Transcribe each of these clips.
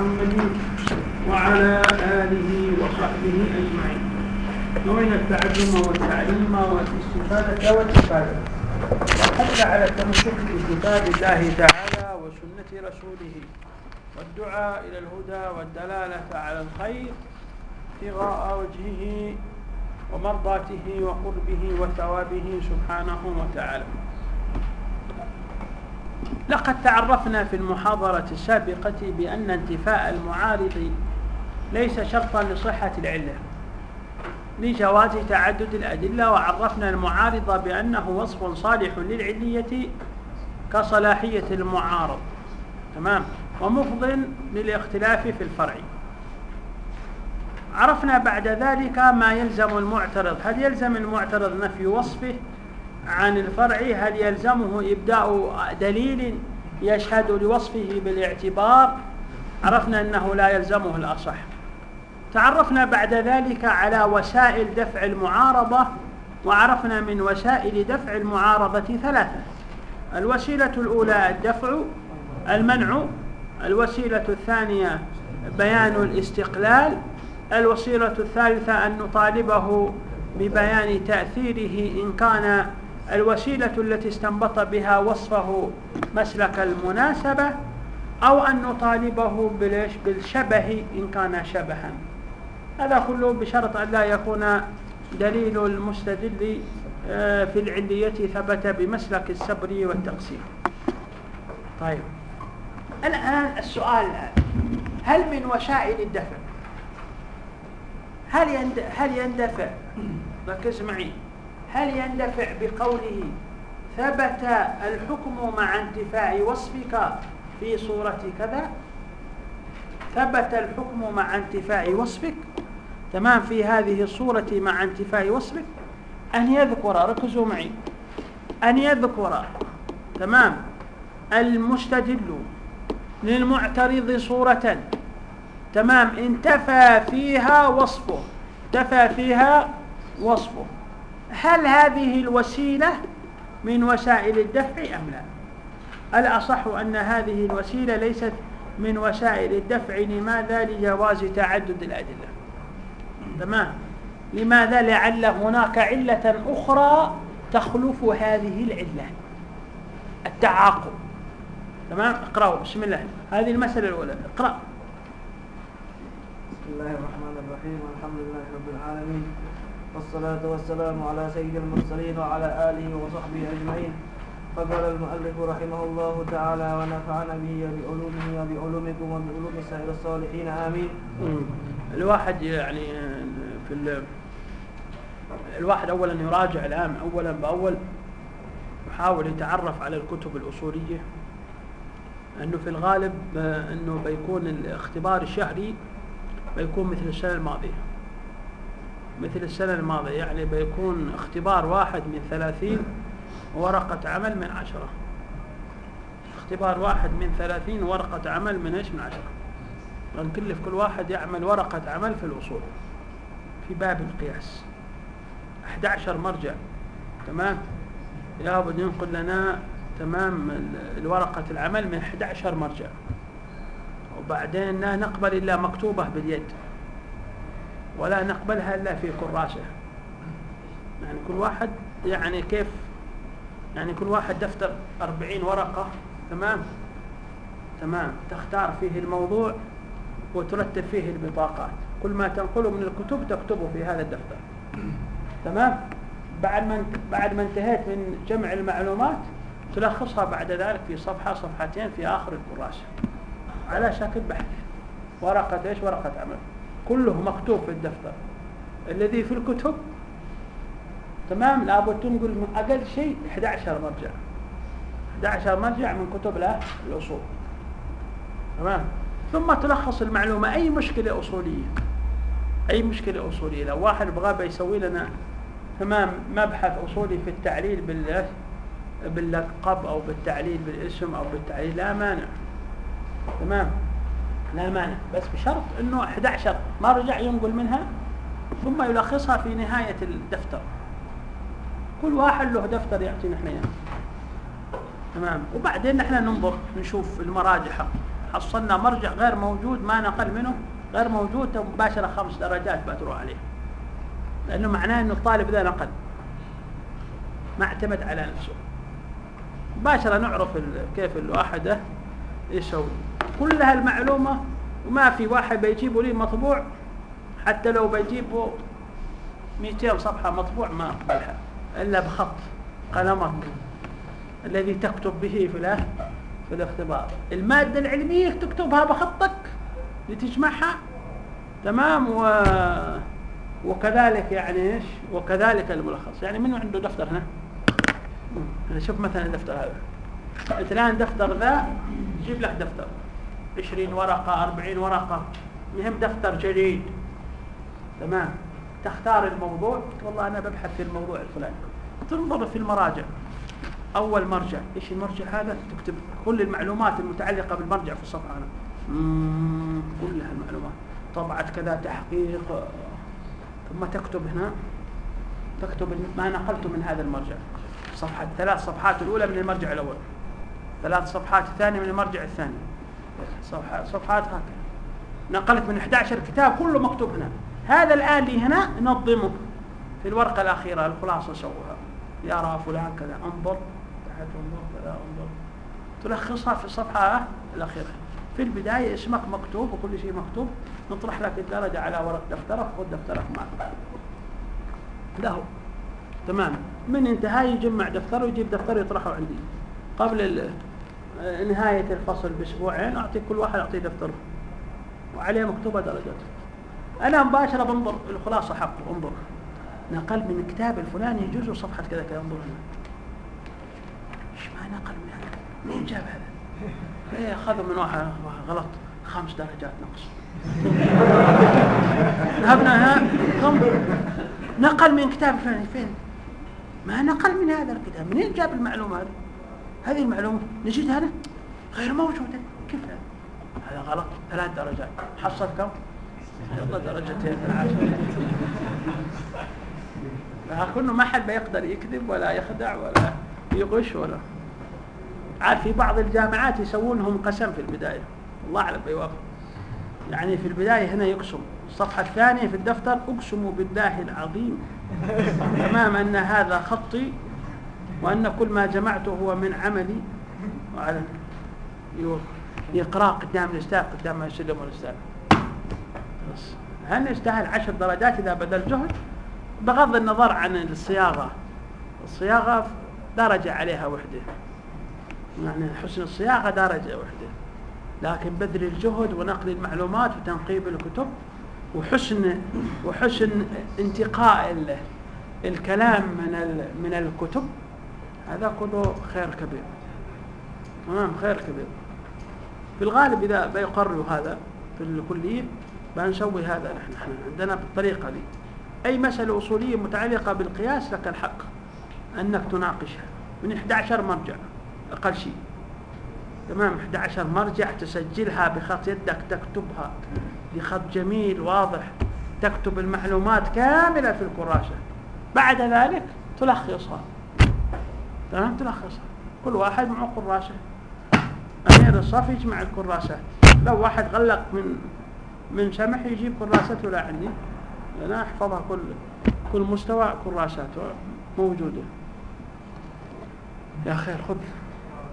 محمد وعلى آله وصحبه أجمعين. نوينا التعلم والتعليم والاستفادة والاستفادة. وحتى على التمسك بكتاب الله تعالى وسنة رسوله. والدعاء إلى الهدى والدلالة على الخير ابتغاء وجهه ومرضاته وقربه وثوابه سبحانه وتعالى. لقد تعرفنا في المحاضرة السابقة بأن انتفاء المعارض ليس شرطا لصحة العلة لجواز تعدد الأدلة وعرفنا المعارض بأنه وصف صالح للعلية كصلاحية المعارض. تمام؟ ومفض للاختلاف في الفرع. عرفنا بعد ذلك ما يلزم المعترض. هل يلزم المعترض نفي وصفه؟ عن الفرع هل يلزمه إبداء دليل يشهد لوصفه بالاعتبار؟ عرفنا أنه لا يلزمه الأصح. تعرفنا بعد ذلك على وسائل دفع المعارضة وعرفنا من وسائل دفع المعارضة ثلاثة. الوسيلة الأولى الدفع المنع. الوسيلة الثانية بيان الاستقلال. الوسيلة الثالثة أن نطالبه ببيان تأثيره إن كان الوسيلة التي استنبط بها وصفه مسلك المناسبة أو أن نطالبه بالشبه إن كان شبها. هذا كله بشرط أن لا يكون دليل المستدل آه، في العلية ثبت بمسلك السبر والتقسيم. طيب. الآن السؤال هل من وسائل الدفع؟ هل يندفع؟ ركز معي. هل يندفع بقوله ثبت الحكم مع انتفاع وصفك في صورة كذا؟ ثبت الحكم مع انتفاع وصفك. تمام في هذه الصورة مع انتفاع وصفك. أن يذكر ركزوا معي. أن يذكر تمام المستدل للمعترض صورة. تمام انتفى فيها وصفه. انتفى فيها وصفه. هل هذه الوسيلة من وسائل الدفع أم لا؟ الأصح أن هذه الوسيلة ليست من وسائل الدفع؟ لماذا لجواز تعدد الأدلة؟ تمام. لماذا لعل هناك علة أخرى تخلف هذه العلة التعاقب. تمام. اقرأوا. بسم الله. هذه المسألة الأولى. اقرأ. بسم الله الرحمن الرحيم. والحمد لله رب العالمين. والصلاة والسلام على سيد المرسلين وعلى آله وصحبه أجمعين. فقال المؤلف رحمه الله تعالى ونفعنا به بعلومه وبعلومكم وبعلوم سائر الصالحين آمين. الواحد يعني في الواحد أولا يراجع الآن أولا بأول يحاول يتعرف على الكتب الأصولية. أنه في الغالب أنه بيكون الاختبار الشهري بيكون مثل السنة الماضية. مثل السنة الماضية يعني بيكون اختبار واحد من ثلاثين ورقة عمل من عشرة. اختبار واحد من ثلاثين ورقة عمل من إيش؟ من عشرة. نكلف كل واحد يعمل ورقة عمل في الأصول في باب القياس. 11 مرجع تمام؟ لابد ينقل لنا تمام الورقة العمل من 11 مرجع. وبعدين لا نقبل إلا مكتوبة باليد. ولا نقبلها إلا في كراسة يعني كل واحد يعني كيف؟ يعني كل واحد دفتر أربعين ورقة تمام؟ تمام. تختار فيه الموضوع وترتب فيه البطاقات. كل ما تنقله من الكتب تكتبه في هذا الدفتر. تمام؟ بعد ما بعد ما انتهيت من جمع المعلومات تلخصها بعد ذلك في صفحة صفحتين في آخر الكراسة. على شكل بحث. ورقة إيش؟ ورقة عمل. كله مكتوب في الدفتر. الذي في الكتب تمام؟ لابد تنقل من أقل شيء 11 مرجع. 11 مرجع من كتب الأصول. تمام؟ ثم تلخص المعلومة. أي مشكلة أصولية؟ أي مشكلة أصولية؟ لو واحد بغى يسوي لنا تمام مبحث أصولي في التعليل بال باللقب أو بالتعليل بالاسم أو بالتعليل لا مانع. تمام؟ لا مانع بس بشرط إنه 11 مرجع ينقل منها ثم يلخصها في نهاية الدفتر. كل واحد له دفتر يعطينا إحنا إياه. تمام. وبعدين نحن ننظر نشوف المراجع حصلنا مرجع غير موجود ما نقل منه غير موجود مباشرة خمس درجات بتروح عليه. لأنه معناه أنه الطالب ذا نقل. ما اعتمد على نفسه. مباشرة نعرف كيف الواحد يسوي. كل هالمعلومة وما في واحد بيجيبوا لي مطبوع حتى لو بيجيبوا 200 صفحة مطبوع ما أقبلها إلا بخط قلمك الذي تكتب به في في الاختبار. المادة العلمية تكتبها بخطك لتجمعها تمام؟ و... وكذلك يعني إيش؟ وكذلك الملخص. يعني من عنده دفتر هنا؟ شوف مثلا الدفتر هذا. الآن دفتر ذا جيب لك دفتر. 20 ورقة 40 ورقة. مهم دفتر جديد. تمام؟ تختار الموضوع. والله أنا ببحث في الموضوع الفلاني. تنظر في المراجع. أول مرجع. إيش المرجع هذا؟ تكتب كل المعلومات المتعلقة بالمرجع في الصفحة هنا كلها المعلومات طبعت كذا تحقيق. ثم تكتب هنا. تكتب ما نقلت من هذا المرجع. صفحة ثلاث صفحات الأولى من المرجع الأول. ثلاث صفحات الثانية من المرجع الثاني. صفحات هكذا نقلت من 11 كتاب كله مكتوب هنا. هذا الآن لي هنا نظمه. في الورقة الأخيرة الخلاصة سووها. يرى فلان كذا انظر. تحت انظر كذا انظر. تلخصها في الصفحة الأخيرة. في البداية اسمك مكتوب وكل شيء مكتوب. نطرح لك الدرجة على ورق دفترك خذ دفترك معك. له. تمام. من انتهاء يجمع دفتره ويجيب دفتره يطرحه عندي. قبل نهاية الفصل بأسبوعين أعطي كل واحد اعطيه دفتره. وعليه مكتوبة درجات أنا مباشرة بنظر الخلاصة حقه انظر. نقل من الكتاب الفلاني يجوز صفحة كذا كذا انظر هنا. إيش ما نقل من هذا؟ مين جاب هذا؟ إيه أخذوا من واحد غلط. خمس درجات نقص. ذهبنا ها نقل من كتاب فلاني فين؟ ما نقل من هذا الكتاب. منين جاب المعلومة هذه؟ هذه المعلومة نجد هذا غير موجودة. كيف هذا هذا غلط. ثلاث درجات. حصل كم؟ يلا درجتين العاشرة كله ما حد بيقدر يكذب ولا يخدع ولا يغش ولا. عاد في بعض الجامعات يسوونهم قسم في البداية. الله أعلم بيوافق. يعني في البداية هنا يقسم. الصفحة الثانية في الدفتر أقسم بالله العظيم. تمام أن هذا خطي وأن كل ما جمعته هو من عملي. وعلى يقرأ قدام الأستاذ قدام ما يسلم الأستاذ. هل يستاهل عشر درجات إذا بذل جهد؟ بغض النظر عن الصياغة. الصياغة درجة عليها وحدة. يعني حسن الصياغة درجة وحدة. لكن بذل الجهد ونقل المعلومات وتنقيب الكتب وحسن وحسن انتقاء الكلام من من الكتب هذا كله خير كبير. تمام خير كبير. في الغالب إذا بيقرروا هذا في الكلية بنسوي هذا نحن. عندنا بالطريقة دي. أي مسألة أصولية متعلقة بالقياس لك الحق أنك تناقشها. من 11 مرجع أقل شيء. تمام 11 مرجع تسجلها بخط يدك تكتبها بخط جميل واضح. تكتب المعلومات كاملة في الكراسة. بعد ذلك تلخصها. تمام تلخصها كل واحد معه كراسة. أمير الصف يجمع الكراسات لو واحد غلق من من سمح يجيب كراسته لا عندي أنا أحفظها كل كل مستوى كراسات موجودة. يا خير خذ.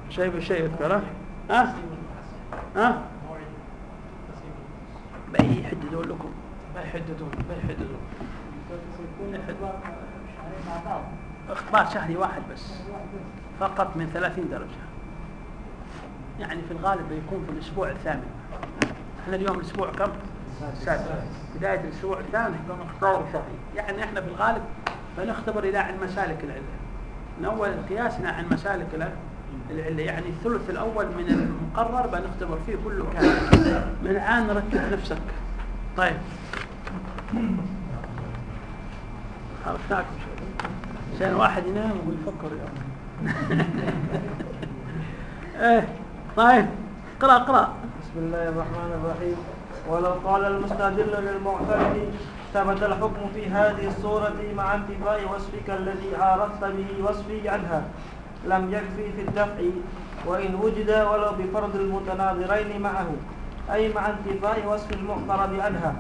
شيء بشيء يذكره. ها؟ ها؟ بيحددوا لكم؟ بيحددوا بيحددوا اختبار شهري واحد بس فقط من 30 درجة. يعني في الغالب يكون في الأسبوع الثامن. إحنا اليوم الأسبوع كم؟ سادس بداية الأسبوع الثامن يكون اختبار شهري. يعني إحنا في الغالب بنختبر إلى عن مسالك العلة. من أول قياسنا عن مسالك العلة. يعني الثلث الأول من المقرر بنختبر فيه كله كامل. من الآن رتب نفسك. طيب. حركتاكم شوي عشان واحد ينام ويفكر إيه طيب اقرأ اقرأ. بسم الله الرحمن الرحيم. ولو قال المستدل للمعترض ثبت الحكم في هذه الصورة مع انتفاء وصفك الذي عارضت به وصفي عنها. لم يكفي في الدفع وإن وجد ولو بفرض المتناظرين معه أي مع انتفاء وصف المعترض عنها.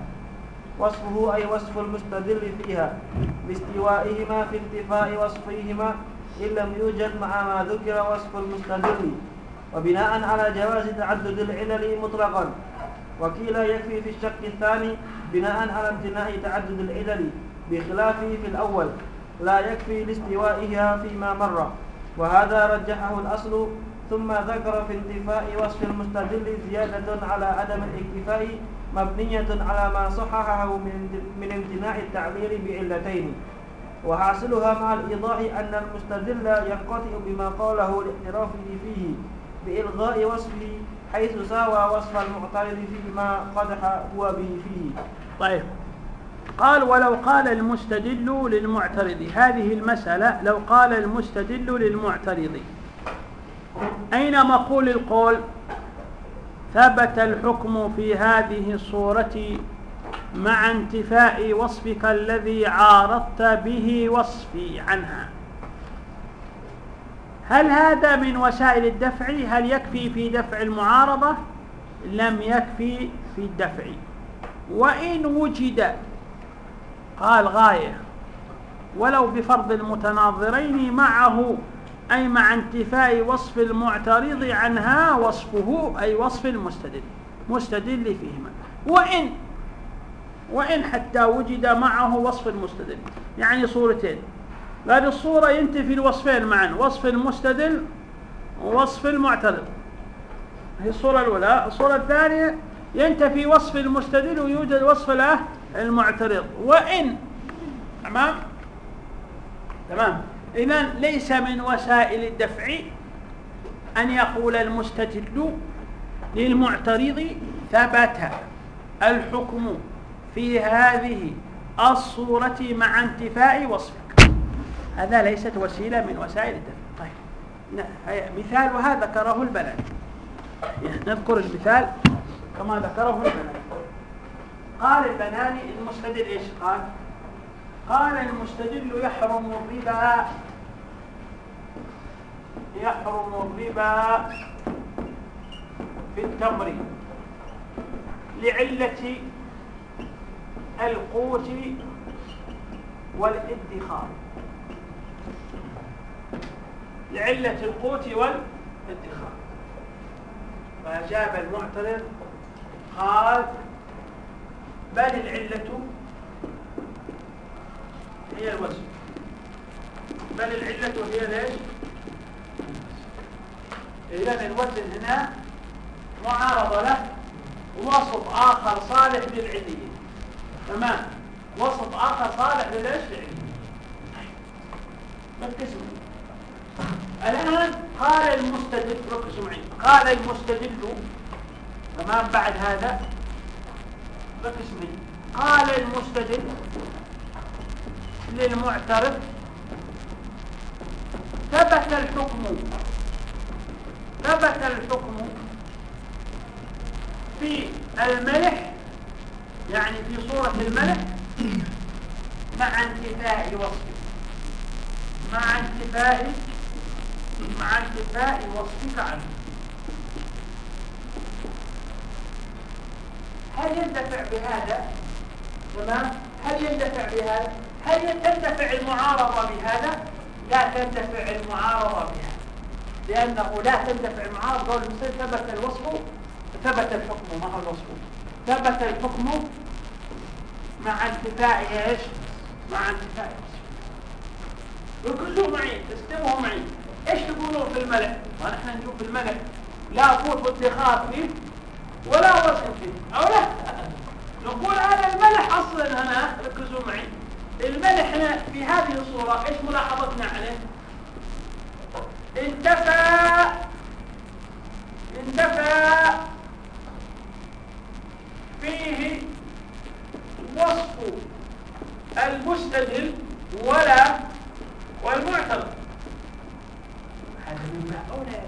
وصفه أي وصف المستدل فيها باستوائهما في انتفاء وصفيهما إن لم يوجد مع ما ذكر وصف المستدل وبناء على جواز تعدد العلل مطلقا. وكيلا يكفي في الشق الثاني بناء على امتناع تعدد العلل بخلافه في الأول لا يكفي لاستوائها فيما مر. وهذا رجحه الأصل ثم ذكر في انتفاء وصف المستدل زيادة على عدم الاكتفاء مبنية على ما صححه من امتناع التعبير بعلتين وحاصلها مع الإيضاح أن المستدل ينقطع بما قاله لاعترافه فيه بإلغاء وصفه حيث ساوى وصف المعترض فيما قدح هو به فيه. طيب. قال ولو قال المستدل للمعترض. هذه المسألة لو قال المستدل للمعترض. أين مقول القول؟ ثبت الحكم في هذه الصورة مع انتفاء وصفك الذي عارضت به وصفي عنها. هل هذا من وسائل الدفع؟ هل يكفي في دفع المعارضة؟ لم يكفي في الدفع. وإن وجد قال غاية ولو بفرض المتناظرين معه أي مع انتفاء وصف المعترض عنها وصفه أي وصف المستدل مستدل فيهما. وإن وإن حتى وجد معه وصف المستدل. يعني صورتين. هذه الصورة ينتفي الوصفين معا وصف المستدل ووصف المعترض. هي الصورة الأولى. الصورة الثانية ينتفي وصف المستدل ويوجد وصف له المعترض. وإن تمام؟ تمام. إذا ليس من وسائل الدفع أن يقول المستدل للمعترض ثبت الحكم في هذه الصورة مع انتفاء وصفك. هذا ليست وسيلة من وسائل الدفع. طيب. مثال وهذا ذكره البناني نذكر المثال كما ذكره البناني قال البناني المستدل إيش قال؟ قال المستدل يحرم الربا يحرم الربا في التمر لعلة القوت والادخار. لعلة القوت والادخار. فأجاب المعترض قال بل العلة هي الوزن بل العلة هي ليش؟ إذا الوزن هنا معارضة له وصف آخر صالح للعلية تمام؟ وصف آخر صالح لليش للعلية ركزوا. الآن قال المستدل ركزوا معي. قال المستدل تمام؟ بعد هذا. ركز معي. قال المستدل للمعترف ثبت الحكم. ثبت الحكم في الملح يعني في صورة الملح مع انتفاء وصفه. مع انتفاء مع انتفاء وصفك عنه. هل يندفع بهذا؟ تمام؟ هل يندفع بهذا؟ هل تندفع المعارضة بهذا؟ لا تندفع المعارضة بهذا لأنه لا تندفع المعارضة قول ثبت الوصف ثبت الحكم. ما هو الوصف؟ ثبت الحكم مع انتفاء إيش؟ مع انتفاء ركزوا معي استمعوا معي إيش تقولون في الملح ونحن نشوف الملح لا قوت ادخار فيه ولا وزن فيه أو لا. نقول هذا الملح أصلا هنا ركزوا معي. الملح هنا في هذه الصورة إيش ملاحظتنا عليه؟ انتفى انتفى فيه وصف المستدل ولا والمعترض هذا مما أولى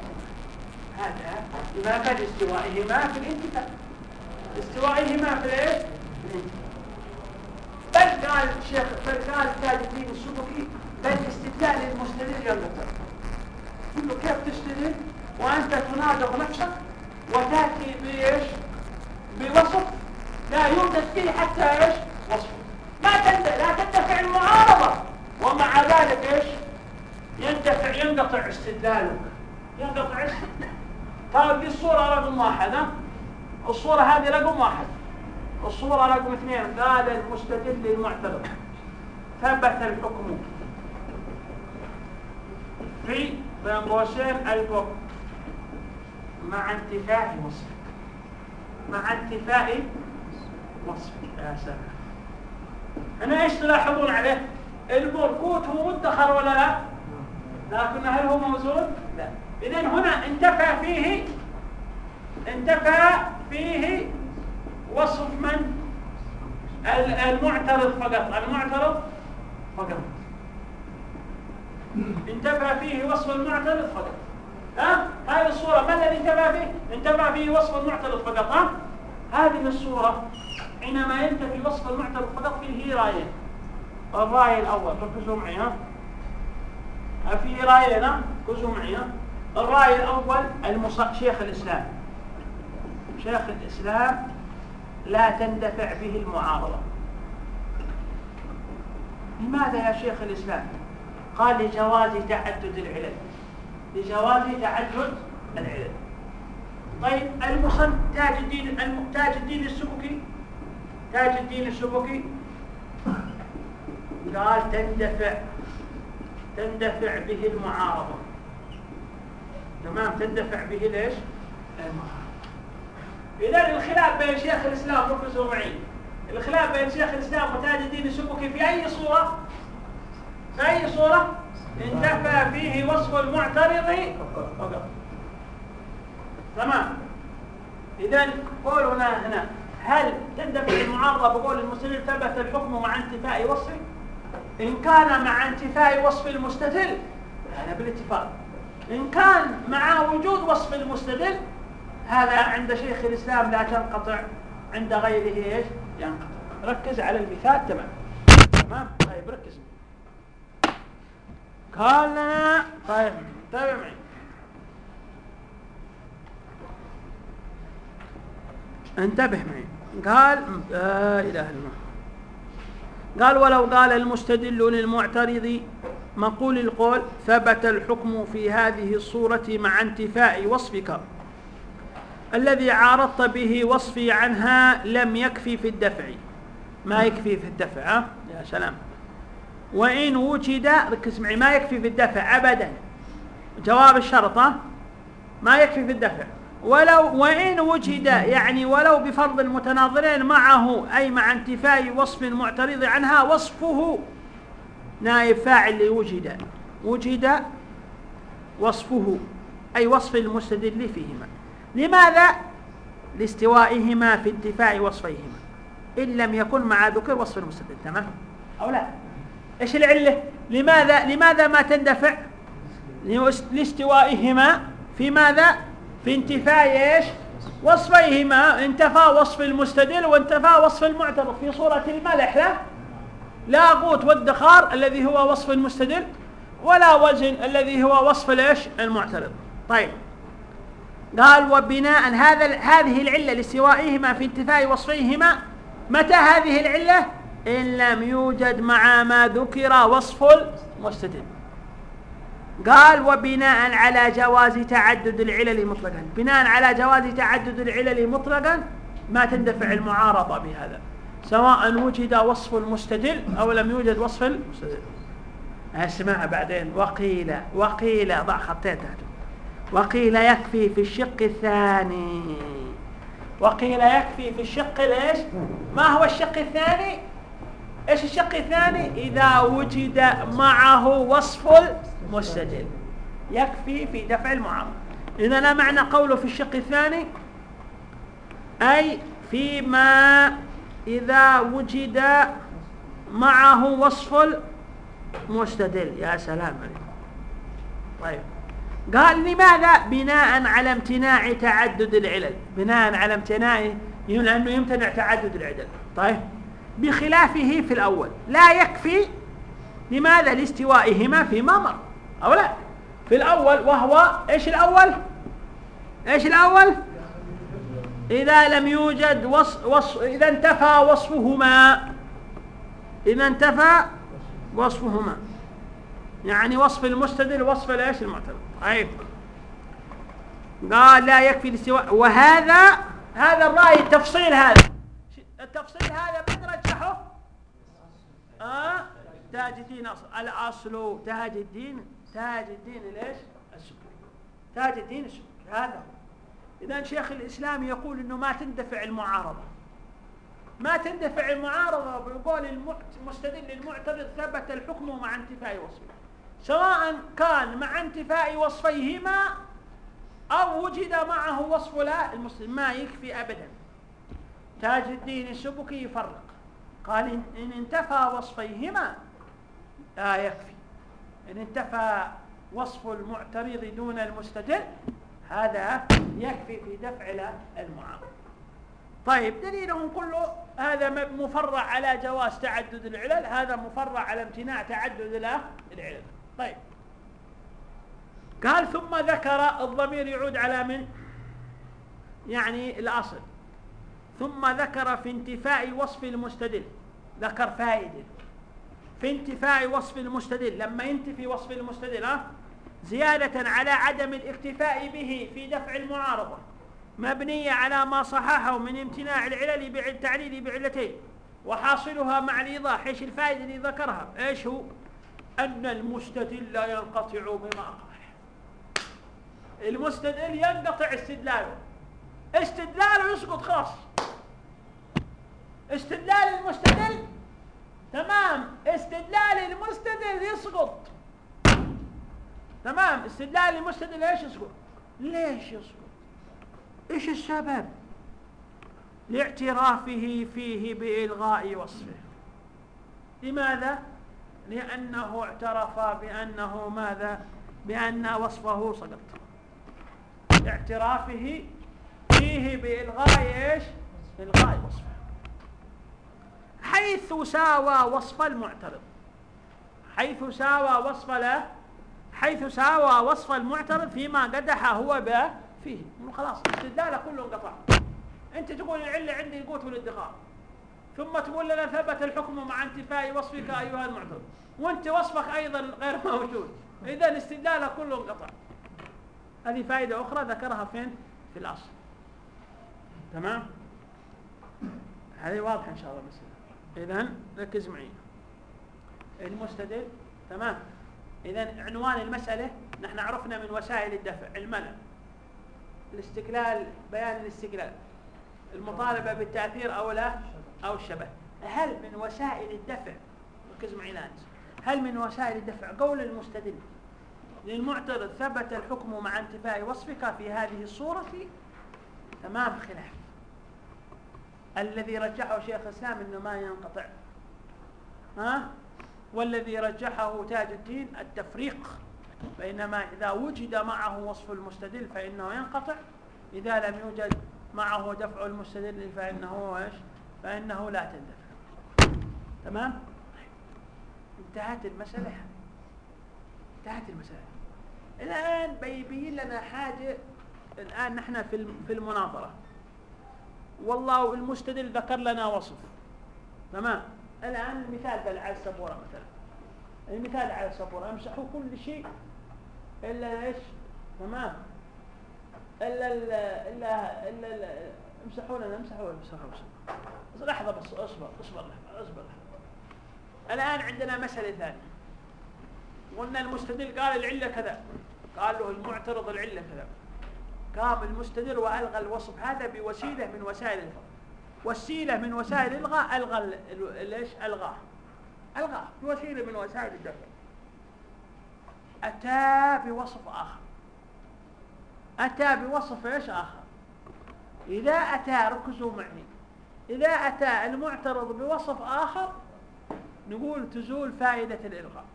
هذا لما استوائهما في الانتفاع استوائهما في الايه بل قال الشيخ بل قال تاج الدين السبكي بل استدلال المستدل ينقطع كله كيف تستدل وأنت تناظر نفسك وتأتي بإيش؟ بوصف. لا يوجد فيه حتى إيش؟ وصف. ما تندفع لا تندفع المعارضة. ومع ذلك إيش؟ يندفع ينقطع استدلالك. ينقطع استدلالك. طيب دي الصورة رقم واحد ها؟ الصورة هذه رقم واحد. الصورة رقم اثنين. قال المستدل المعترض ثبت الحكم. في قوسين الكفر مع انتفاء وصفك مع انتفاء وصفك يا سلام. هنا إيش تلاحظون عليه؟ المركوت هو مدخر ولا لا؟ لكن هل هو موزون لا. اذا هنا انتفى فيه انتفى فيه وصف من؟ المعترض فقط. المعترض فقط. انتفى فيه وصف المعترض فقط. ها؟ هذه الصورة ما الذي انتفى فيه؟ انتفى فيه وصف المعترض فقط ها؟ هذه الصورة حينما ينتفي وصف المعترض فقط فيه رايين الرأي الأول ركزوا معي ها؟ في رايين ركزوا معي ها؟ الرأي الأول المص... شيخ الإسلام. شيخ الإسلام لا تندفع به المعارضة. لماذا يا شيخ الإسلام؟ قال لجواز تعدد العلل. لجواز تعدد العلل. طيب المصنف تاج الدين تاج الدين السبكي. تاج الدين السبكي. قال تندفع. تندفع به المعارضة. تمام؟ تندفع به ليش؟ المعارضة. إذا الخلاف بين شيخ الإسلام ركزوا معي الخلاف بين شيخ الإسلام وتاج الدين السبكي في أي صورة؟ في أي صورة انتفى فيه وصف المعترض. فقط تمام. إذا قولنا هنا هل تندفع المعارضة بقول المستدل ثبت الحكم مع انتفاء وصفه إن كان مع انتفاء وصف المستدل هذا بالاتفاق. إن كان مع وجود وصف المستدل هذا عند شيخ الإسلام لا تنقطع عند غيره إيش؟ ينقطع. ركز على المثال تمام. تمام؟ طيب ركز. قال لنا طيب تابع معي انتبه معي. قال لا إله إلا الله. قال ولو قال المستدل للمعترض مقول القول ثبت الحكم في هذه الصورة مع انتفاء وصفك. الذي عارضت به وصفي عنها لم يكفي في الدفع. ما يكفي في الدفع؟ يا سلام. وإن وجد ركز معي ما يكفي في الدفع أبدا. جواب الشرط ها؟ ما يكفي في الدفع. ولو وإن وجد يعني ولو بفرض المتناظرين معه أي مع انتفاء وصف المعترض عنها وصفه نائب فاعل لوجد. وجد وصفه أي وصف المستدل فيهما لماذا؟ لاستوائهما في انتفاء وصفيهما. إن لم يكن مع ذكر وصف المستدل تمام؟ أو لا؟ إيش العلة؟ لماذا لماذا ما تندفع؟ لاستوائهما في ماذا؟ في انتفاء إيش؟ وصفيهما. انتفى وصف المستدل وانتفى وصف المعترض. في صورة الملح لا؟ لا قوت والدخار الذي هو وصف المستدل ولا وزن الذي هو وصف الإيش؟ المعترض. طيب. قال وبناء هذا هذه العلة لاستوائهما في انتفاء وصفيهما متى هذه العلة؟ إن لم يوجد مع ما ذكر وصف المستدل قال وبناء على جواز تعدد العلل مطلقا. بناء على جواز تعدد العلل مطلقا ما تندفع المعارضة بهذا سواء وجد وصف المستدل أو لم يوجد وصف المستدل أسمع بعدين. وقيل وقيل ضع خطين تحته وقيل يكفي في الشق الثاني. وقيل يكفي في الشق ليش ما هو الشق الثاني؟ إيش الشق الثاني؟ إذا وجد معه وصف المستدل. يكفي في دفع المعارضه إذا لا معنى قوله في الشق الثاني؟ أي فيما إذا وجد معه وصف المستدل. يا سلام عليكم. طيب. قال لماذا؟ بناء على امتناع تعدد العلل بناء على امتناع لأنه يمتنع تعدد العلل طيب. بخلافه في الأول. لا يكفي لماذا؟ لاستوائهما فيما مر أو لا؟ في الأول وهو إيش الأول؟ إيش الأول؟ إذا لم يوجد وصف, وصف إذا انتفى وصفهما. إذا انتفى وصفهما. يعني وصف المستدل وصف الإيش المعترض طيب. قال لا يكفي الاستواء وهذا هذا الرأي التفصيل هذا. التفصيل هذا من آه؟ تاج الدين أصل الأصل تاج الدين تاج الدين ليش؟ السبكي تاج الدين السبكي هذا. هو إذا شيخ الإسلام يقول أنه ما تندفع المعارضة. ما تندفع المعارضة بقول المستدل المعترض ثبت الحكم مع انتفاء وصفه. سواء كان مع انتفاء وصفيهما أو وجد معه وصف لا المسلم ما يكفي أبدا. تاج الدين السبكي يفرق. قال إن انتفى وصفيهما لا يكفي. إن انتفى وصف المعترض دون المستدل هذا يكفي في دفع المعارض. طيب دليلهم كله هذا مفرع على جواز تعدد العلل هذا مفرع على امتناع تعدد العلل. طيب. قال ثم ذكر الضمير يعود على من؟ يعني الأصل. ثم ذكر في انتفاء وصف المستدل. ذكر فائدة. في انتفاء وصف المستدل. لما ينتفي وصف المستدل ها زيادة على عدم الاكتفاء به في دفع المعارضة. مبنية على ما صححه من امتناع العلل بالتعليل بعلتين وحاصلها مع الإيضاح. إيش الفائدة اللي ذكرها؟ إيش هو؟ أن المستدل لا ينقطع بما قال المستدل ينقطع استدلاله. استدلاله يسقط خاص. استدلال المستدل؟ تمام. استدلال المستدل يسقط. تمام. استدلال المستدل إيش يسقط؟ ليش يسقط؟ إيش السبب؟ لاعترافه فيه بإلغاء وصفه. لماذا؟ لأنه اعترف بأنه ماذا؟ بأن وصفه سقط. اعترافه فيه بإلغاء إيش؟ إلغاء وصفه. حيث ساوى وصف المعترض. حيث ساوى وصف له حيث ساوى وصف المعترض فيما قدح هو به فيه. خلاص استدلاله كله انقطع. انت تقول العلة عندي القوت والادخار ثم تقول لنا ثبت الحكم مع انتفاء وصفك أيها المعترض. وانت وصفك أيضا غير موجود. اذا استدلاله كله انقطع. هذه فائدة أخرى ذكرها فين؟ في الأصل. تمام؟ هذه واضحة إن شاء الله بس. إذا ركز معي. المستدل تمام؟ إذا عنوان المسألة نحن عرفنا من وسائل الدفع المنع الاستقلال بيان الاستقلال. المطالبة بالتأثير أو لا أو الشبه. هل من وسائل الدفع ركز معي الآن هل من وسائل الدفع قول المستدل للمعترض ثبت الحكم مع انتفاء وصفك في هذه الصورة؟ تمام خلاف. الذي رجحه شيخ الإسلام إنه ما ينقطع. ها؟ والذي رجحه تاج الدين التفريق. بينما إذا وجد معه وصف المستدل فإنه ينقطع. إذا لم يوجد معه دفع المستدل فإنه إيش؟ فإنه لا تندفع. تمام؟ انتهت المسألة. انتهت المسألة. الآن بيبين لنا حاجة. الآن نحن في في المناظرة. والله المستدل ذكر لنا وصف. تمام؟ الآن المثال على السبورة مثلا. المثال على السبورة. أمسحوا كل شيء إلا إيش؟ تمام؟ إلا إلا إلا, إلا أمسحوا لنا أمسحوا أمسحوا بس لحظة بس أصبر أصبر لحظة أصبر لحظة. الآن عندنا مسألة ثانية. قلنا المستدل قال العلة كذا. قال له المعترض العلة كذا. قام المستدر وألغى الوصف هذا بوسيلة من وسائل الفضل وسيلة من وسائل إلغاء ألغى ليش ألغاه؟ ألغاه بوسيلة من وسائل الدفع أتى بوصف آخر. أتى بوصف إيش آخر؟ إذا أتى ركزوا معي. إذا أتى المعترض بوصف آخر نقول تزول فائدة الإلغاء.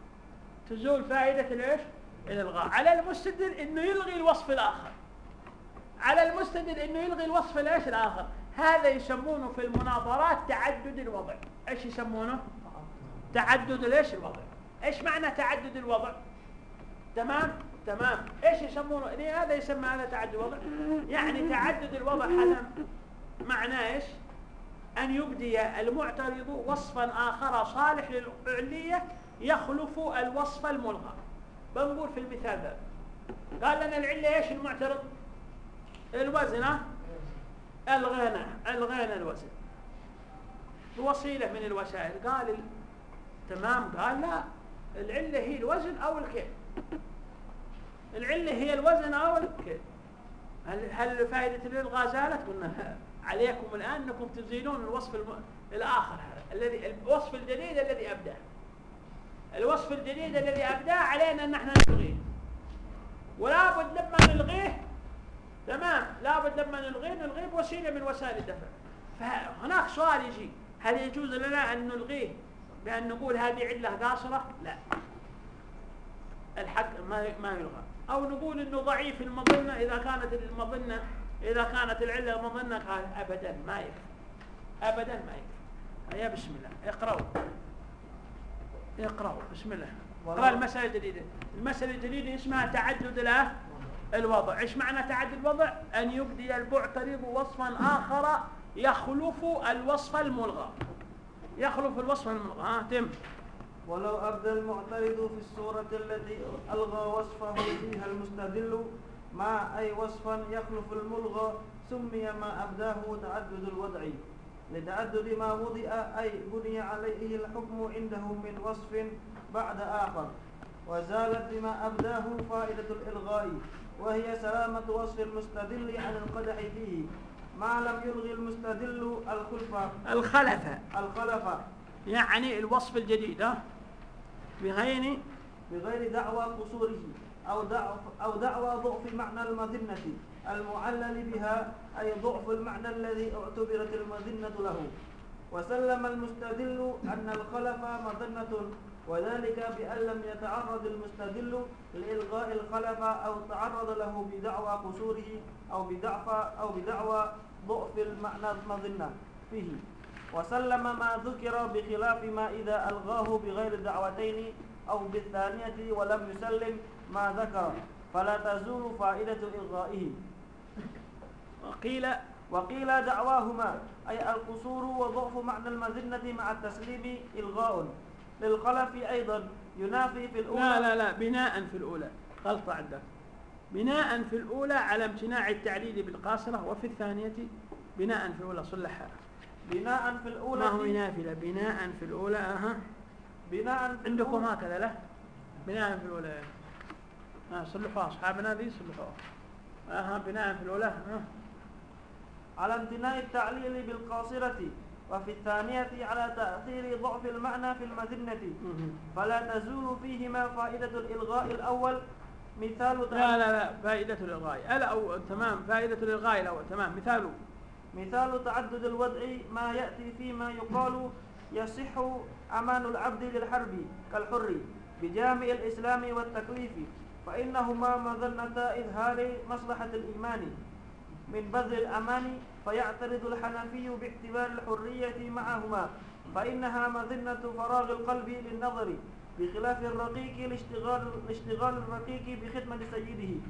تزول فائدة الإيش؟ الإلغاء. على المستدل إنه يلغي الوصف الآخر. على المستدل إنه يلغي الوصف الايش الآخر؟ هذا يسمونه في المناظرات تعدد الوضع. إيش يسمونه؟ تعدد ليش الوضع؟ إيش معنى تعدد الوضع؟ تمام؟ تمام. إيش يسمونه؟ هذا يسمى هذا تعدد الوضع. يعني تعدد الوضع هذا معناه إيش؟ أن يبدي المعترض وصفا آخر صالح للعليه يخلف الوصف الملغى. بنقول في المثال ذا قال لنا العلة إيش المعترض؟ الوزن الغنى الغنى الوزن. وسيله من الوسائل. قال ال... تمام؟ قال لا. العلة هي الوزن أو الكيل. العلة هي الوزن أو الكيل. هل هل فائدة الالغاء زالت؟ قلنا عليكم الآن أنكم تزيلون الوصف الم... الآخر. هذا الذي الوصف الجديد الذي أبداه. الوصف الجديد الذي أبداه علينا أن إحنا نلغيه. ولا بد لما نلغيه تمام؟ لابد لما نلغيه نلغيه بوسيلة من وسائل الدفع. فهناك سؤال يجي. هل يجوز لنا أن نلغيه بأن نقول هذه علة قاصرة؟ لا. الحق ما ما يلغى. أو نقول إنه ضعيف المظنة إذا كانت المظنة إذا كانت العلة مظنة قال ابدا ما يكفي. ابدا ما يكفي. يا بسم الله. اقرأوا. اقرأوا. بسم الله. اقرأ المسألة الجديدة المسألة الجديدة اسمها تعدد الايه الوضع. إيش معنى تعدد الوضع؟ أن يبدي المعترض وصفا آخر يخلف الوصف الملغى. يخلف الوصف الملغى. ها تم. ولو أبدى المعترض في الصورة التي ألغى وصفه فيها المستدل ما أي وصفا يخلف الملغى سمي ما أبداه تعدد الوضع. لتعدد ما وضع أي بني عليه الحكم عنده من وصف بعد آخر. وزالت بما أبداه فائدة الإلغاء. وهي سلامة وصف المستدل عن القدح فيه. ما لم يلغي المستدل الخلف. الخلف. الخلف. يعني الوصف الجديد ها؟ بغير بغير دعوى قصوره أو دعوى, أو دعوى ضعف معنى المذنة. المعلل بها أي ضعف المعنى الذي اعتبرت المذنة له. وسلم المستدل أن الخلف مذنة. وذلك بأن لم يتعرض المستدل لإلغاء الخلف أو تعرض له بدعوى قصوره أو بدعوى أو بدعوى ضعف المعنى المظنة فيه. وسلم ما ذكر بخلاف ما إذا ألغاه بغير دعوتين أو بالثانية ولم يسلم ما ذكر. فلا تزول فائدة إلغائه. وقيل وقيل دعواهما أي القصور وضعف معنى المذنة مع التسليم إلغاء. للخلف أيضا ينافي في الأولى. لا لا لا بناء في الأولى. غلطة عندك. بناء في الأولى على امتناع التعليل بالقاصرة وفي الثانية بناء في الأولى صلحها بناء في الأولى ما هو نافلة بناء في الأولى أها. بناء في عندكم هكذا لا؟ بناء في الأولى. ها صلحوها أصحابنا ذي صلحوها. أها بناء في الأولى ها على امتناع التعليل بالقاصرة وفي الثانية على تأثير ضعف المعنى في المذنة. مهم. فلا تزول فيهما فائدة الإلغاء الأول. مثال لا لا لا فائدة الإلغاء. ألا أو تمام فائدة الإلغاء الأول تمام مثاله مثال تعدد الوضع ما يأتي فيما يقال يصح أمان العبد للحرب كالحر بجامع الإسلام والتكليف فإنهما مظنة إظهار مصلحة الإيمان. من بذل الأمان فيعترض الحنفي باعتبار الحرية معهما فإنها مظنة فراغ القلب للنظر بخلاف الرقيق لاشتغال, لاشتغال الرقيق بخدمة سيده.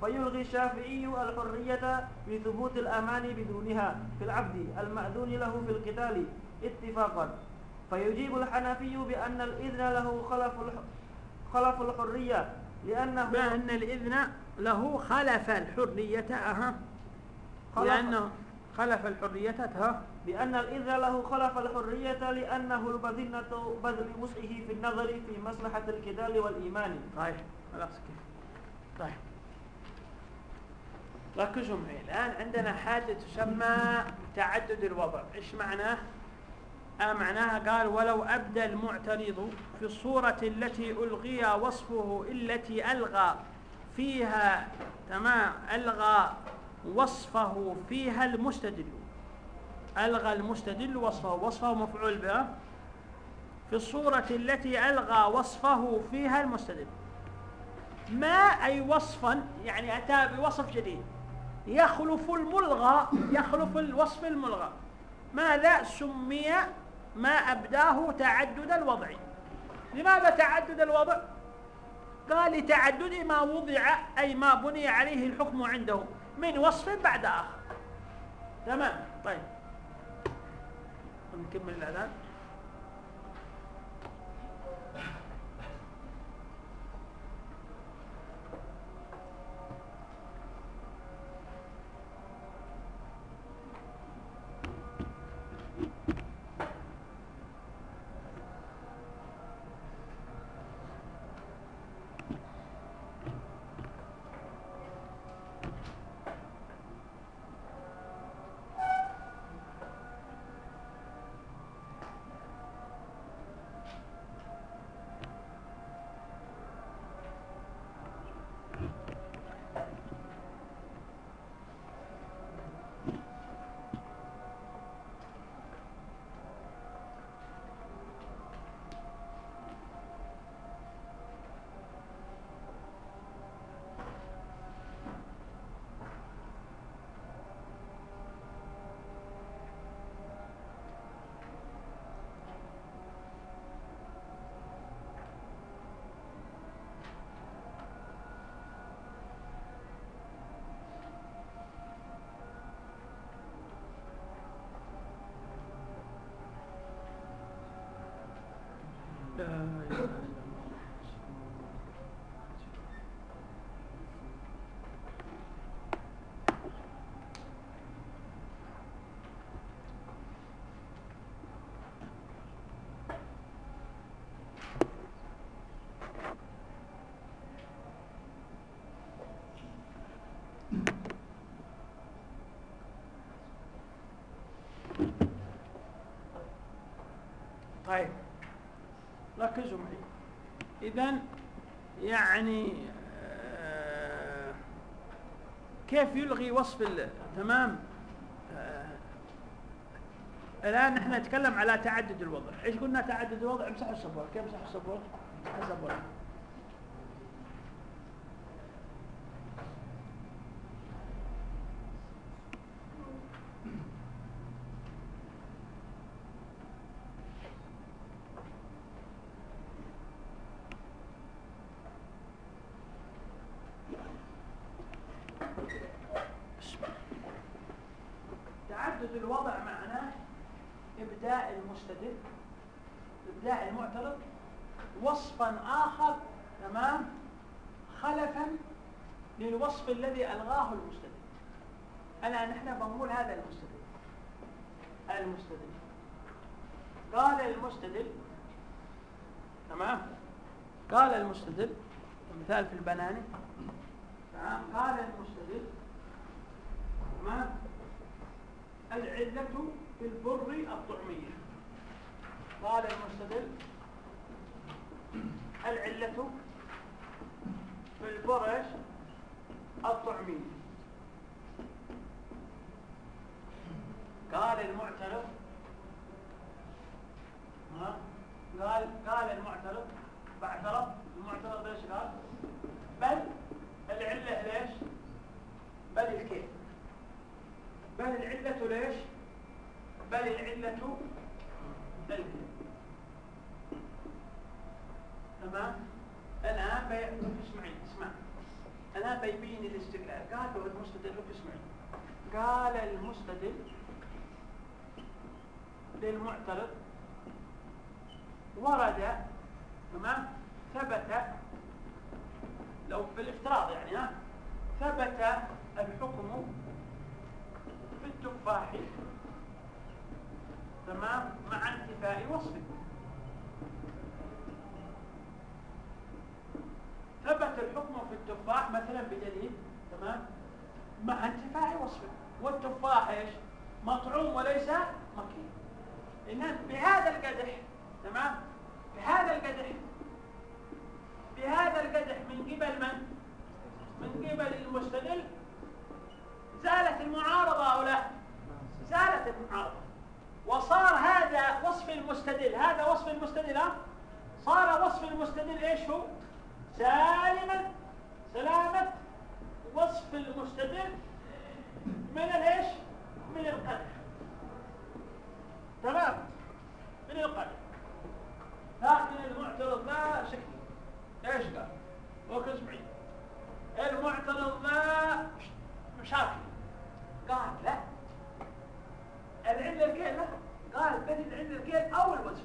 فيلغي الشافعي الحرية بثبوت الأمان بدونها في العبد المأذون له في القتال اتفاقا. فيجيب الحنفي بأن الإذن له خلف خلف الحرية لأنه بأن الإذن له خلف الحرية أها. لأنه خلف الحرية ها بأن الإذن له خلف الحرية لأنه البذنة بذل وسعه في النظر في مصلحة القتال والإيمان. طيب خلاص كيف طيب. ركزوا معي؟ الآن عندنا حاجة تسمى تعدد الوضع. إيش معناه؟ آه معناها قال ولو أبدى المعترض في الصورة التي ألغي وصفه التي ألغى فيها تمام ألغى وصفه فيها المستدل. ألغى المستدل وصفه. وصفه مفعول به. في الصورة التي ألغى وصفه فيها المستدل. ما أي وصفا؟ يعني أتى بوصف جديد. يخلف الملغى. يخلف الوصف الملغى. ماذا سمي ما أبداه تعدد الوضع؟ لماذا تعدد الوضع؟ قال لتعدد ما وضع أي ما بني عليه الحكم عنده. من وصف بعد آخر. تمام؟ طيب. نكمل الأذان لا إله إلا الله طيب ركزوا معي اذا يعني آه، كيف يلغي وصف تمام؟ آه، الآن نحن نتكلم على تعدد الوضع. إيش قلنا تعدد الوضع؟ امسحوا السبوره كيف امسحوا السبوره امسحوا السبوره تعدد الوضع معناه ابداء المستدل ابداء المعترض وصفا اخر تمام خلفا للوصف الذي ألغاه المستدل الان نحن بنقول هذا المستدل المستدل قال المستدل تمام؟ قال المستدل مثال في البناني. تمام؟ قال المستدل تمام؟ العلة في البر الطعمية. قال المستدل العلة في البر الطعمية قال المعترض ها قال قال المعترض فاعترض المعترض إيش قال بل العلة ليش بل الكيف بل العلة ليش بل العلة الكيف تمام الآن بي... لك اسمعي اسمع الآن بيبين الاستدلال قال له المستدل لك اسمعي قال المستدل للمعترض. ورد تمام؟ ثبت لو بالافتراض يعني ها؟ ثبت الحكم في التفاح تمام؟ مع انتفاء وصفه. ثبت الحكم في التفاح مثلا بدليل تمام؟ مع انتفاء وصفه. والتفاح إيش؟ مطعوم وليس مكين إذن بهذا القدح تمام؟ بهذا القدح بهذا القدح من قبل من؟ من قبل المستدل؟ زالت المعارضة أو لا؟ زالت المعارضة. وصار هذا وصف المستدل هذا وصف المستدل ها؟ صار وصف المستدل إيش هو؟ سالما سلامة وصف المستدل من الإيش؟ من القدح. تمام. من يقعد لكن المعترض ما شكلي إيش قال؟ وكل اسمعي المعترض ما مشاكل. قال لا. العلة الكيل لا. قال بدل العلة الكيل أو الوزن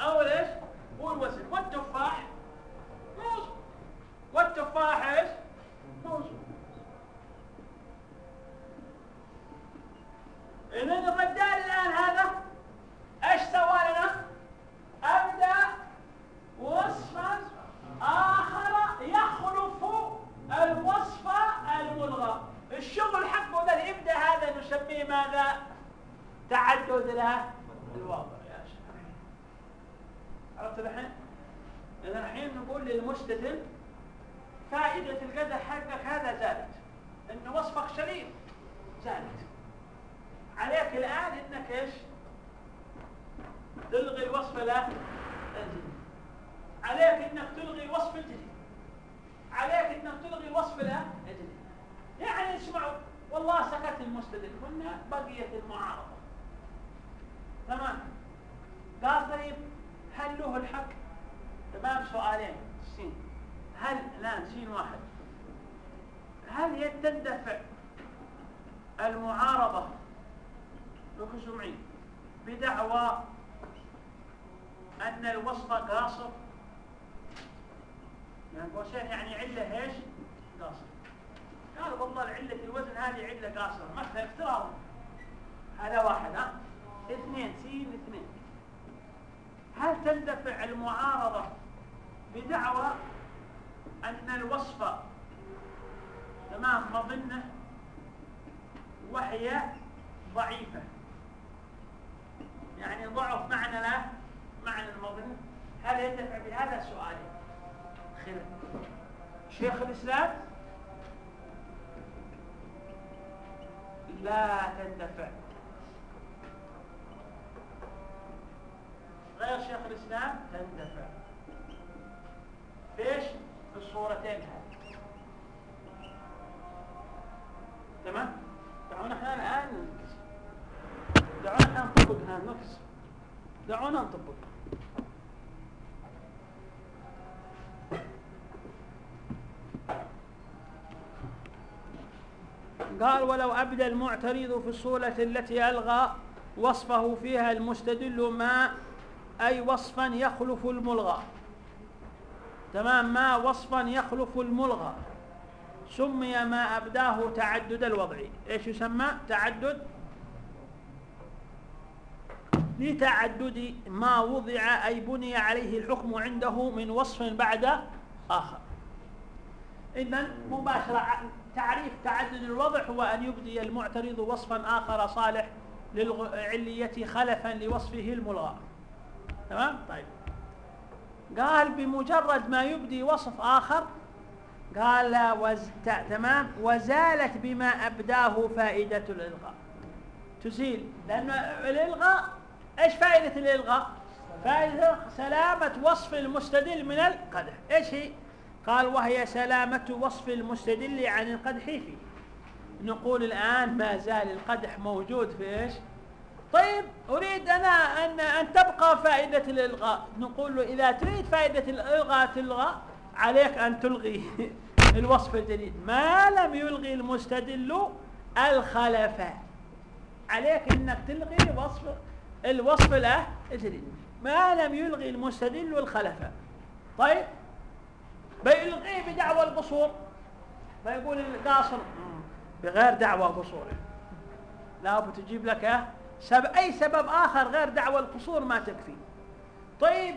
أول إيش؟ هو الوزن والتفاح. موزون. والتفاح إيش؟ موزون. إذن الرجال الآن هذا إيش سوى لنا؟ أبدأ وصفا آخر يخلف الوصف الملغى الشغل حقه ذا الإبداع هذا نسميه ماذا؟ تعدد الواقع يا شيخ عرفت الحين؟ إذا الحين نقول للمستثل فائدة القدح حقك هذا زادت إن وصفك شريف زادت عليك الآن إنك إيش؟ تلغي الوصف له الجديد. عليك إنك تلغي الوصف الجديد. عليك إنك تلغي الوصف له الجديد. يعني اسمعوا والله سكت المستدل قلنا بقيت المعارضة. تمام؟ قال طيب هل له الحق؟ تمام سؤالين. سين. هل الآن سين واحد. هل تندفع المعارضة لخصومين بدعوى أن الوصف قاصر. يعني قوسين يعني علة إيش؟ قاصر. قال والله العلة الوزن هذه علة قاصرة مثلا افتراضا هذا واحد ها؟ اثنين سين اثنين. هل تندفع المعارضة بدعوى أن الوصف تمام مظنة وهي ضعيفة. يعني ضعف معنى لا معنى المظنة هل يندفع بهذا السؤال؟ خير. شيخ الإسلام؟ لا تندفع غير شيخ الإسلام؟ تندفع فيش في الصورتين هذه. تمام؟ دعونا إحنا الآن دعونا نطبق هذا نفس. دعونا نطبق قال ولو أبدى المعترض في الصورة التي ألغى وصفه فيها المستدل ما أي وصفا يخلف الملغى. تمام ما وصفا يخلف الملغى. سمي ما أبداه تعدد الوضع. إيش يسمى؟ تعدد لتعدد ما وضع أي بني عليه الحكم عنده من وصف بعد آخر. إذن مباشرة تعريف تعدد الوضع هو أن يبدي المعترض وصفا آخر صالح للعلية خلفا لوصفه الملغى. تمام؟ طيب. قال بمجرد ما يبدي وصف آخر قال وز... تمام؟ وزالت بما أبداه فائدة الإلغاء. تزيل لأن الإلغاء إيش فائدة الإلغاء؟ فائدة سلامة وصف المستدل من القدح. إيش هي؟ قال وهي سلامة وصف المستدل عن القدح فيه. نقول الآن ما زال القدح موجود في إيش؟ طيب أريد أنا أن, أن تبقى فائدة الإلغاء. نقول له إذا تريد فائدة الإلغاء تلغى عليك أن تلغي الوصف الجديد. ما لم يلغي المستدل الخلف. عليك أنك تلغي وصف الوصف له الجديد ما لم يلغي المستدل الخلف. طيب بيلغيه بدعوى القصور. فيقول القاصر بغير دعوى قصوره. لا بتجيب لك سبب أي سبب آخر غير دعوى القصور ما تكفي. طيب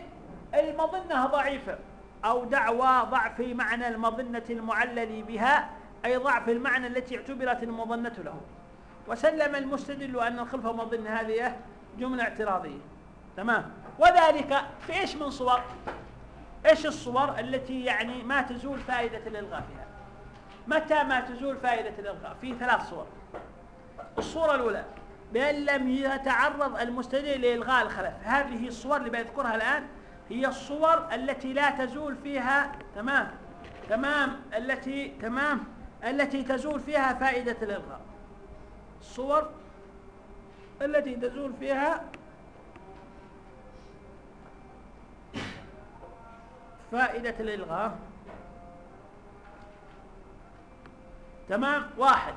المظنة ضعيفة أو دعوى ضعف معنى المظنة المعلل بها أي ضعف المعنى التي اعتبرت المظنة له. وسلم المستدل أن الخلفة مظنة هذه جملة اعتراضية. تمام؟ وذلك في إيش من صور؟ إيش الصور التي يعني ما تزول فائدة الإلغاء فيها؟ متى ما تزول فائدة الإلغاء؟ في ثلاث صور. الصورة الأولى بأن لم يتعرض المستدل لإلغاء الخلف. هذه الصور اللي بذكرها الآن هي الصور التي لا تزول فيها تمام؟ تمام التي تمام؟ التي تزول فيها فائدة الإلغاء. الصور التي تزول فيها فائدة الإلغاء. تمام؟ واحد.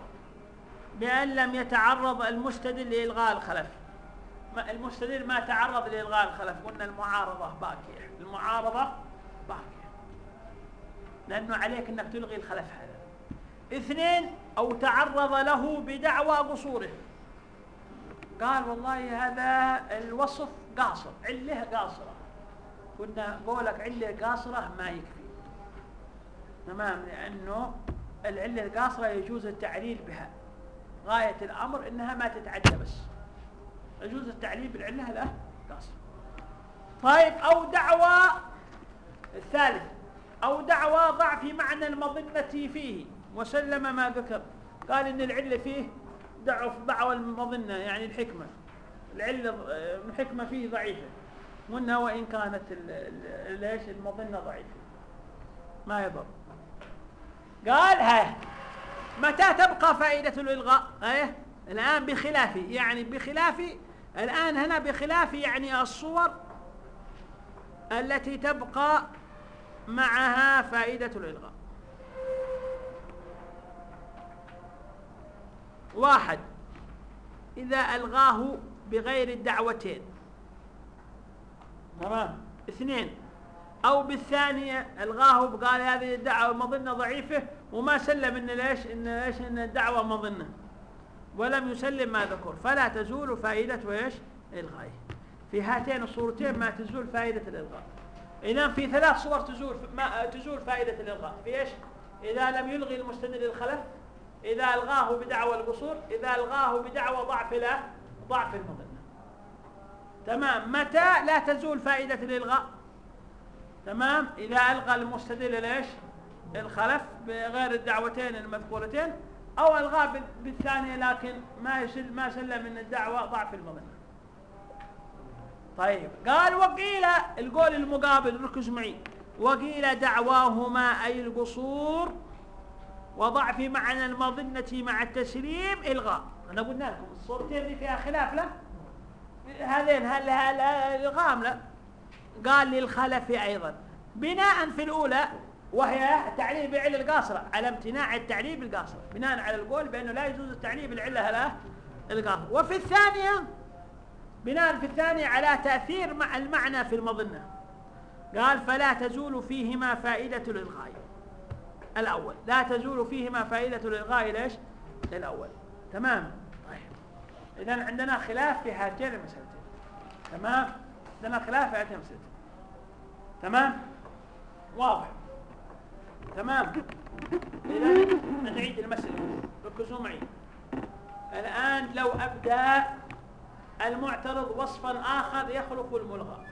بأن لم يتعرض المستدل لإلغاء الخلف. المستدل ما تعرض لإلغاء الخلف قلنا المعارضة باقية المعارضة باقية لأنه عليك أنك تلغي الخلف هذا. اثنين أو تعرض له بدعوى قصوره. قال والله هذا الوصف قاصر عله قاصرة. قلنا قولك عله قاصرة ما يكفي. تمام؟ لأنه العلة القاصرة يجوز التعليل بها. غاية الأمر إنها ما تتعدى بس. يجوز التعليل بالعلة لا قاصر. طيب أو دعوى الثالث. أو دعوى ضعف معنى المظنة فيه. وسلم ما ذكر. قال إن العلة فيه ضعف دعوى المظنة يعني الحكمة. العلة الحكمة فيه ضعيفة. منها وإن كانت ليش المظنة ضعيفة. ما يضر. قال ها متى تبقى فائدة الإلغاء؟ إيه؟ الآن بخلاف يعني بخلاف الآن هنا بخلاف يعني الصور التي تبقى معها فائدة الإلغاء. واحد. إذا ألغاه بغير الدعوتين تمام. اثنين. أو بالثانية ألغاه بقال هذه الدعوة مظنة ضعيفة وما سلم إن ليش إن ليش إن الدعوة مظنة. ولم يسلم ما ذكر. فلا تزول فائدة إيش الغاية في هاتين الصورتين ما تزول فائدة الإلغاء. إذا في ثلاث صور تزول ما تزول فائدة الإلغاء. في إيش؟ إذا لم يلغي المستدل الخلف إذا ألغاه بدعوى القصور إذا ألغاه بدعوى ضعف لا ضعف المظنة تمام. متى لا تزول فائدة الإلغاء؟ تمام. إذا ألغى المستدل ليش؟ الخلف بغير الدعوتين المذكورتين أو ألغى بالثانية لكن ما يسل ما سلم من الدعوة ضعف المظنة طيب. قال وقيل القول المقابل ركز معي. وقيل دعواهما أي القصور وضعف معنى المظنة مع التسليم إلغاء. أنا قلنا لكم الصورتين دي فيها خلاف لا. هذين هل هل الغام لا. قال للخلف أيضا. بناء في الأولى وهي تعليل بعلة القاصرة على امتناع التعليل بالقاصرة بناء على القول بأنه لا يجوز التعليل بالعلة لا القاصرة. وفي الثانية بناء في الثانية على تأثير مع المعنى في المظنة. قال فلا تزول فيهما فائدة الإلغاء. الأول. لا تزول فيهما فائدة الإلغاء ليش؟ الأول تمام؟ طيب. إذا عندنا خلاف في هاتين المسألتين. تمام؟ عندنا خلاف في هاتين المسألتين. تمام؟ واضح. تمام؟ إذا نعيد المسألة. ركزوا معي. الآن لو أبدأ المعترض وصفا آخر يخلق الملغى.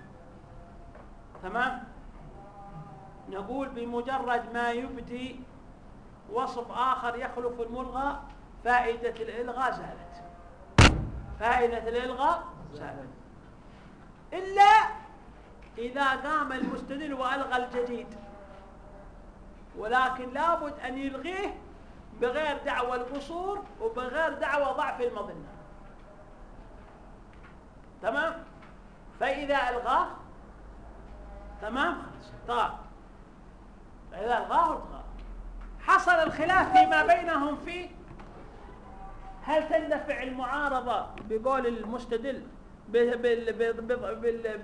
تمام؟ نقول بمجرد ما يبدي وصف آخر يخلف الملغى فائدة الإلغاء زالت. فائدة الإلغاء زالت. إلا إذا قام المستدل وألغى الجديد. ولكن لابد أن يلغيه بغير دعوى القصور وبغير دعوى ضعف المظنة. تمام؟ فإذا ألغاه تمام؟ فإذا ألغاه الغاه حصل الخلاف فيما بينهم في هل تندفع المعارضة بقول المستدل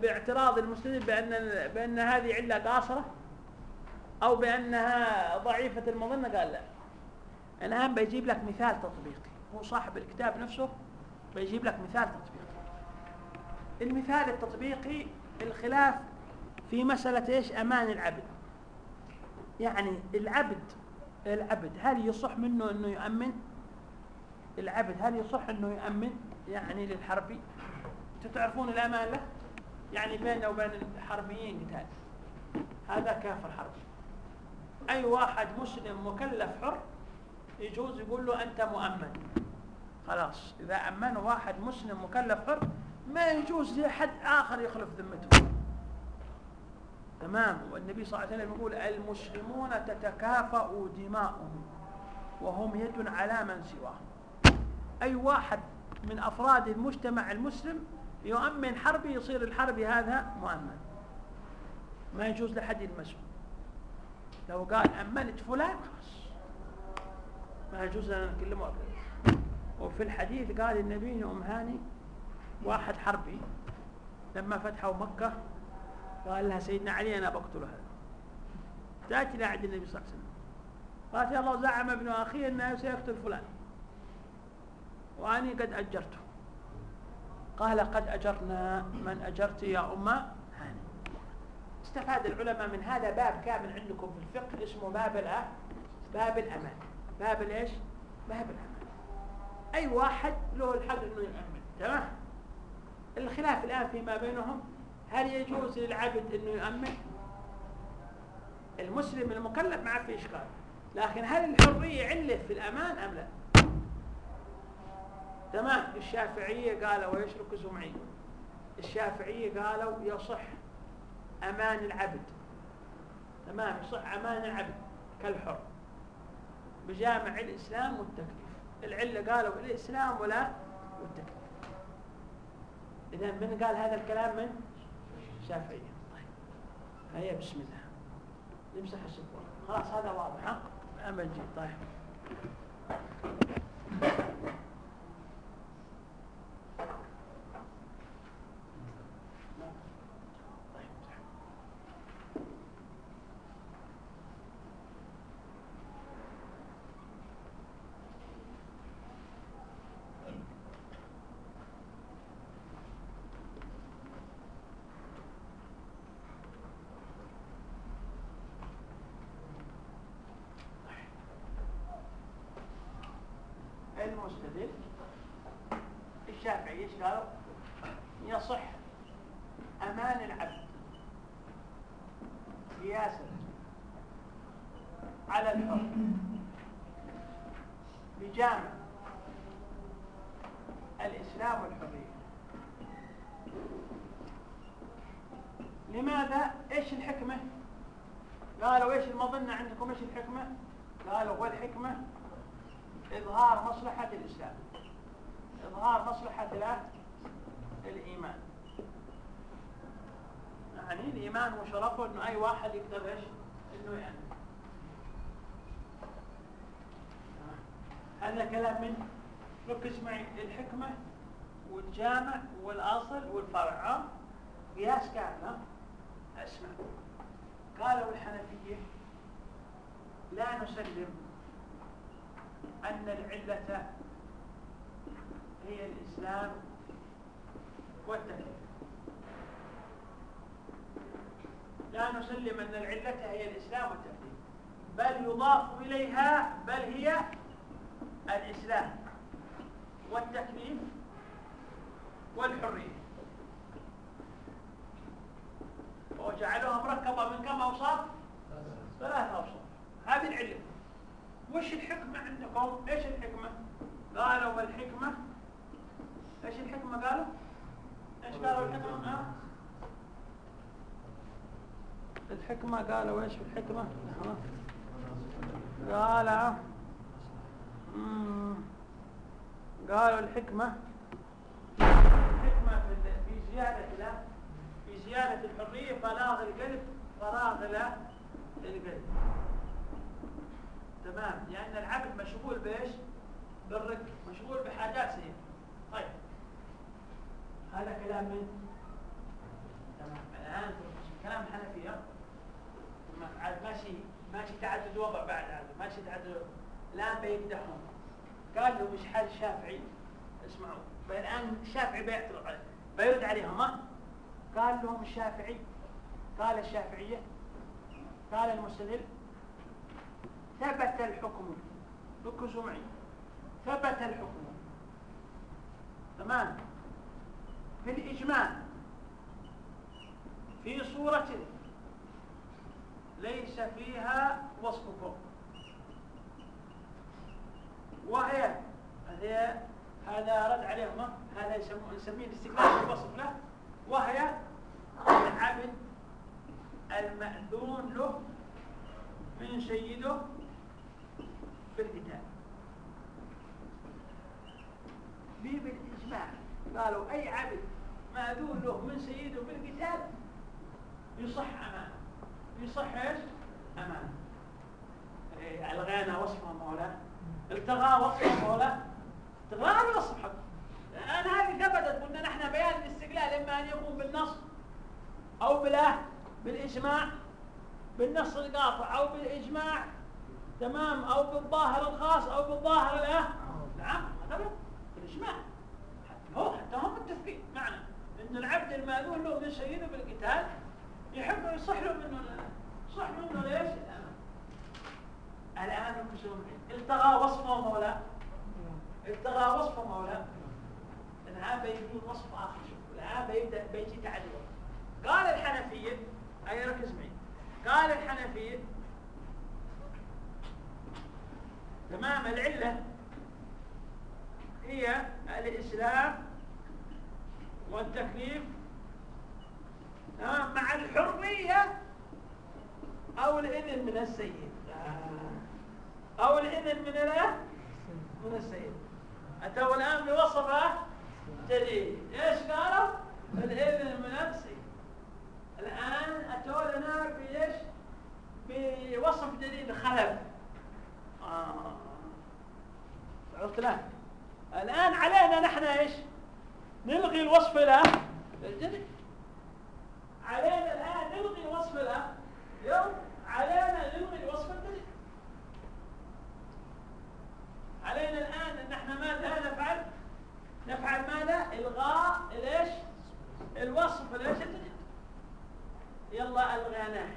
باعتراض المستدل بأن, بأن هذه علة قاصرة؟ أو بأنها ضعيفة المظنة؟ قال لا. الآن بيجيب لك مثال تطبيقي. هو صاحب الكتاب نفسه بيجيب لك مثال تطبيقي. المثال التطبيقي الخلاف في مسألة إيش؟ أمان العبد. يعني العبد العبد هل يصح منه أنه يؤمن؟ العبد هل يصح أنه يؤمن؟ يعني للحربي أنتم تعرفون الأمان له يعني بينه وبين الحربيين قتال. هذا كافر حربي. أي واحد مسلم مكلف حر يجوز يقول له أنت مؤمن. خلاص إذا أمن واحد مسلم مكلف حر ما يجوز لحد آخر يخلف ذمته. تمام؟ والنبي صلى الله عليه وسلم يقول المسلمون تتكافأ دماؤهم وهم يد على من سواهم. أي واحد من أفراد المجتمع المسلم يؤمن حربي يصير الحربي هذا مؤمن. ما يجوز لحد يلمسه لو قال أمنت فلان خلاص. ما يجوز لنا نكلمه وفي الحديث قال النبي أم هاني واحد حربي لما فتحوا مكة قال لها سيدنا علي أنا بقتل هذا. إلى عند النبي صلى الله عليه وسلم. قالت يا الله زعم ابن أخي أنه سيقتل فلان. وأني قد أجرته. قال قد أجرنا من أجرت يا أمة استفاد العلماء من هذا باب كامل عندكم في الفقه اسمه باب الأه باب الأمان. باب الإيش باب الأمان. أي واحد له الحق أنه يأمن تمام؟ الخلاف الآن فيما بينهم هل يجوز للعبد أنه يؤمن؟ المسلم المكلف ما في إشكال. لكن هل الحرية علة في الأمان أم لا؟ تمام. الشافعية قالوا ويشرك سمعي الشافعية قالوا يصح أمان العبد. تمام. يصح أمان العبد كالحر. بجامع الإسلام والتكليف. العلة قالوا الإسلام ولا والتكليف. إذا من قال هذا الكلام من؟ الشافعية طيب. هيا بسم الله. نمسح السبورة. خلاص هذا واضح ها؟ أما نجي طيب. الشافعي قالوا يصح أمان العبد قياسا على الحر بجامع الاسلام والحريه لماذا إيش الحكمه قالوا إيش المظنه عندكم إيش الحكمه قالوا والحكمه إظهار مصلحة الإسلام إظهار مصلحة الإيمان يعني الإيمان أي واحد يقدر إيش؟ أنه يعني. هذا كلام من ركز معي. الحكمة والجامع والأصل والفرع قياس كامل أسمع. قالوا الحنفية لا نسلم أن العلة هي الإسلام والتكليف لا نسلم أن العلة هي الإسلام والتكليف بل يضاف إليها بل هي الإسلام والتكليف والحرية. وجعلها مركبة من كم أوصاف؟ ثلاث أوصاف. هذه العلة. وش الحكمة عندكم؟ إيش الحكمة؟ قالوا الحكمة. إيش الحكمة قالوا؟ إيش قالوا الحكمة ها؟ الحكمة؟ قالوا إيش الحكمة؟ قال قالوا الحكمة. الحكمة في زيادة في زيادة الحرية فراغ القلب فراغ القلب. تمام. لأن العبد مشغول بإيش؟ بالرك مشغول بحاجات سيئة طيب. هذا كلام من؟ تمام. الآن كلام الحنفية ماشي ماشي تعدد وضع بعد هذا ماشي تعدد. الآن بيقدحهم قال له مش حال الشافعي؟ اسمعوا. الآن الشافعي بيعترض عليه. بيرد عليهم ما قال لهم الشافعي قال الشافعية قال المستدل ثبت الحكم. ركزوا معي. ثبت الحكم. تمام؟ في الإجماع. في صورة ليس فيها وصف فوق. وهي هذه هذا رد عليهم هذا نسميه الاستقلال الوصف له. وهي العبد المأذون له من سيده بالقتال ليه بالإجماع. قالوا أي عبد مأذون له من سيده بالقتال يصح أمانه يصح إيش؟ أمانه إيه ألغينا وصفة مولا التغى وصفة مولا التغى الوصف حق أنا هذه ثبتت. قلنا نحن بيان الاستقلال إما أن يكون بالنص أو بلا بالإجماع بالنص القاطع أو بالإجماع تمام؟ أو بالظاهر الخاص أو بالظاهر الايه نعم هذا بالإجماع. حتى هو حتى هم متفقين معنى إن العبد المأذون له من بالقتال يحب يصح له منه صح منه ليش؟ الآن الكسوم التغى وصفه مولا. التغى وصفه مولا. الآن بيكون وصف شوف الآن بيبدأ بيجي تعدد قال الحنفية أي ركز معي. قال الحنفية تمام العلة هي الإسلام والتكليف مع الحرية أو الإذن من السيد أو الإذن من الايه؟ من السيد أتوا الآن بوصفه جديد إيش قالوا؟ الإذن من السيد الآن أتوا لنا بإيش؟ بوصف جديد خلف آه. عرفت الآن الآن علينا نحن إيش نلغي الوصف له الجديد علينا الآن نلغي الوصف له يوم علينا نلغي الوصف الجديد علينا الآن أن إحنا ماذا نفعل؟ نفعل ماذا؟ إلغاء ليش الوصف ليش يلا ألغيناه.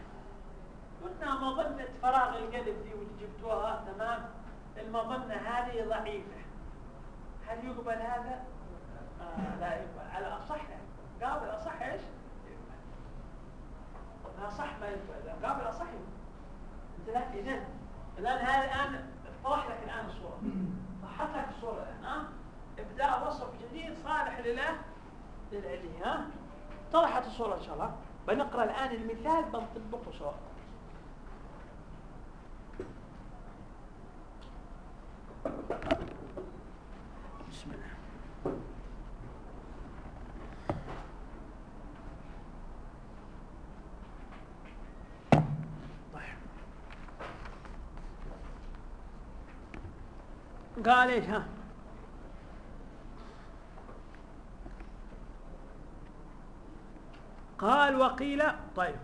قلنا مظنة فراغ القلب دي واللي جبتوها تمام؟ المظنة هذه ضعيفة. هل يقبل هذا؟ آه لا يقبل. على أصح قابل أصح إيش؟ لا صح ما قابل لا إذن الآن هذا الآن اتضح لك الآن الصورة. ضحت لك الصورة الآن ها؟ إبداء وصف جديد صالح لله للعلي ها؟ اتضحت الصورة إن شاء الله. بنقرأ الآن المثال بنطبقه سوا بسم الله طيب قال إيش ها. قال وقيل طيب.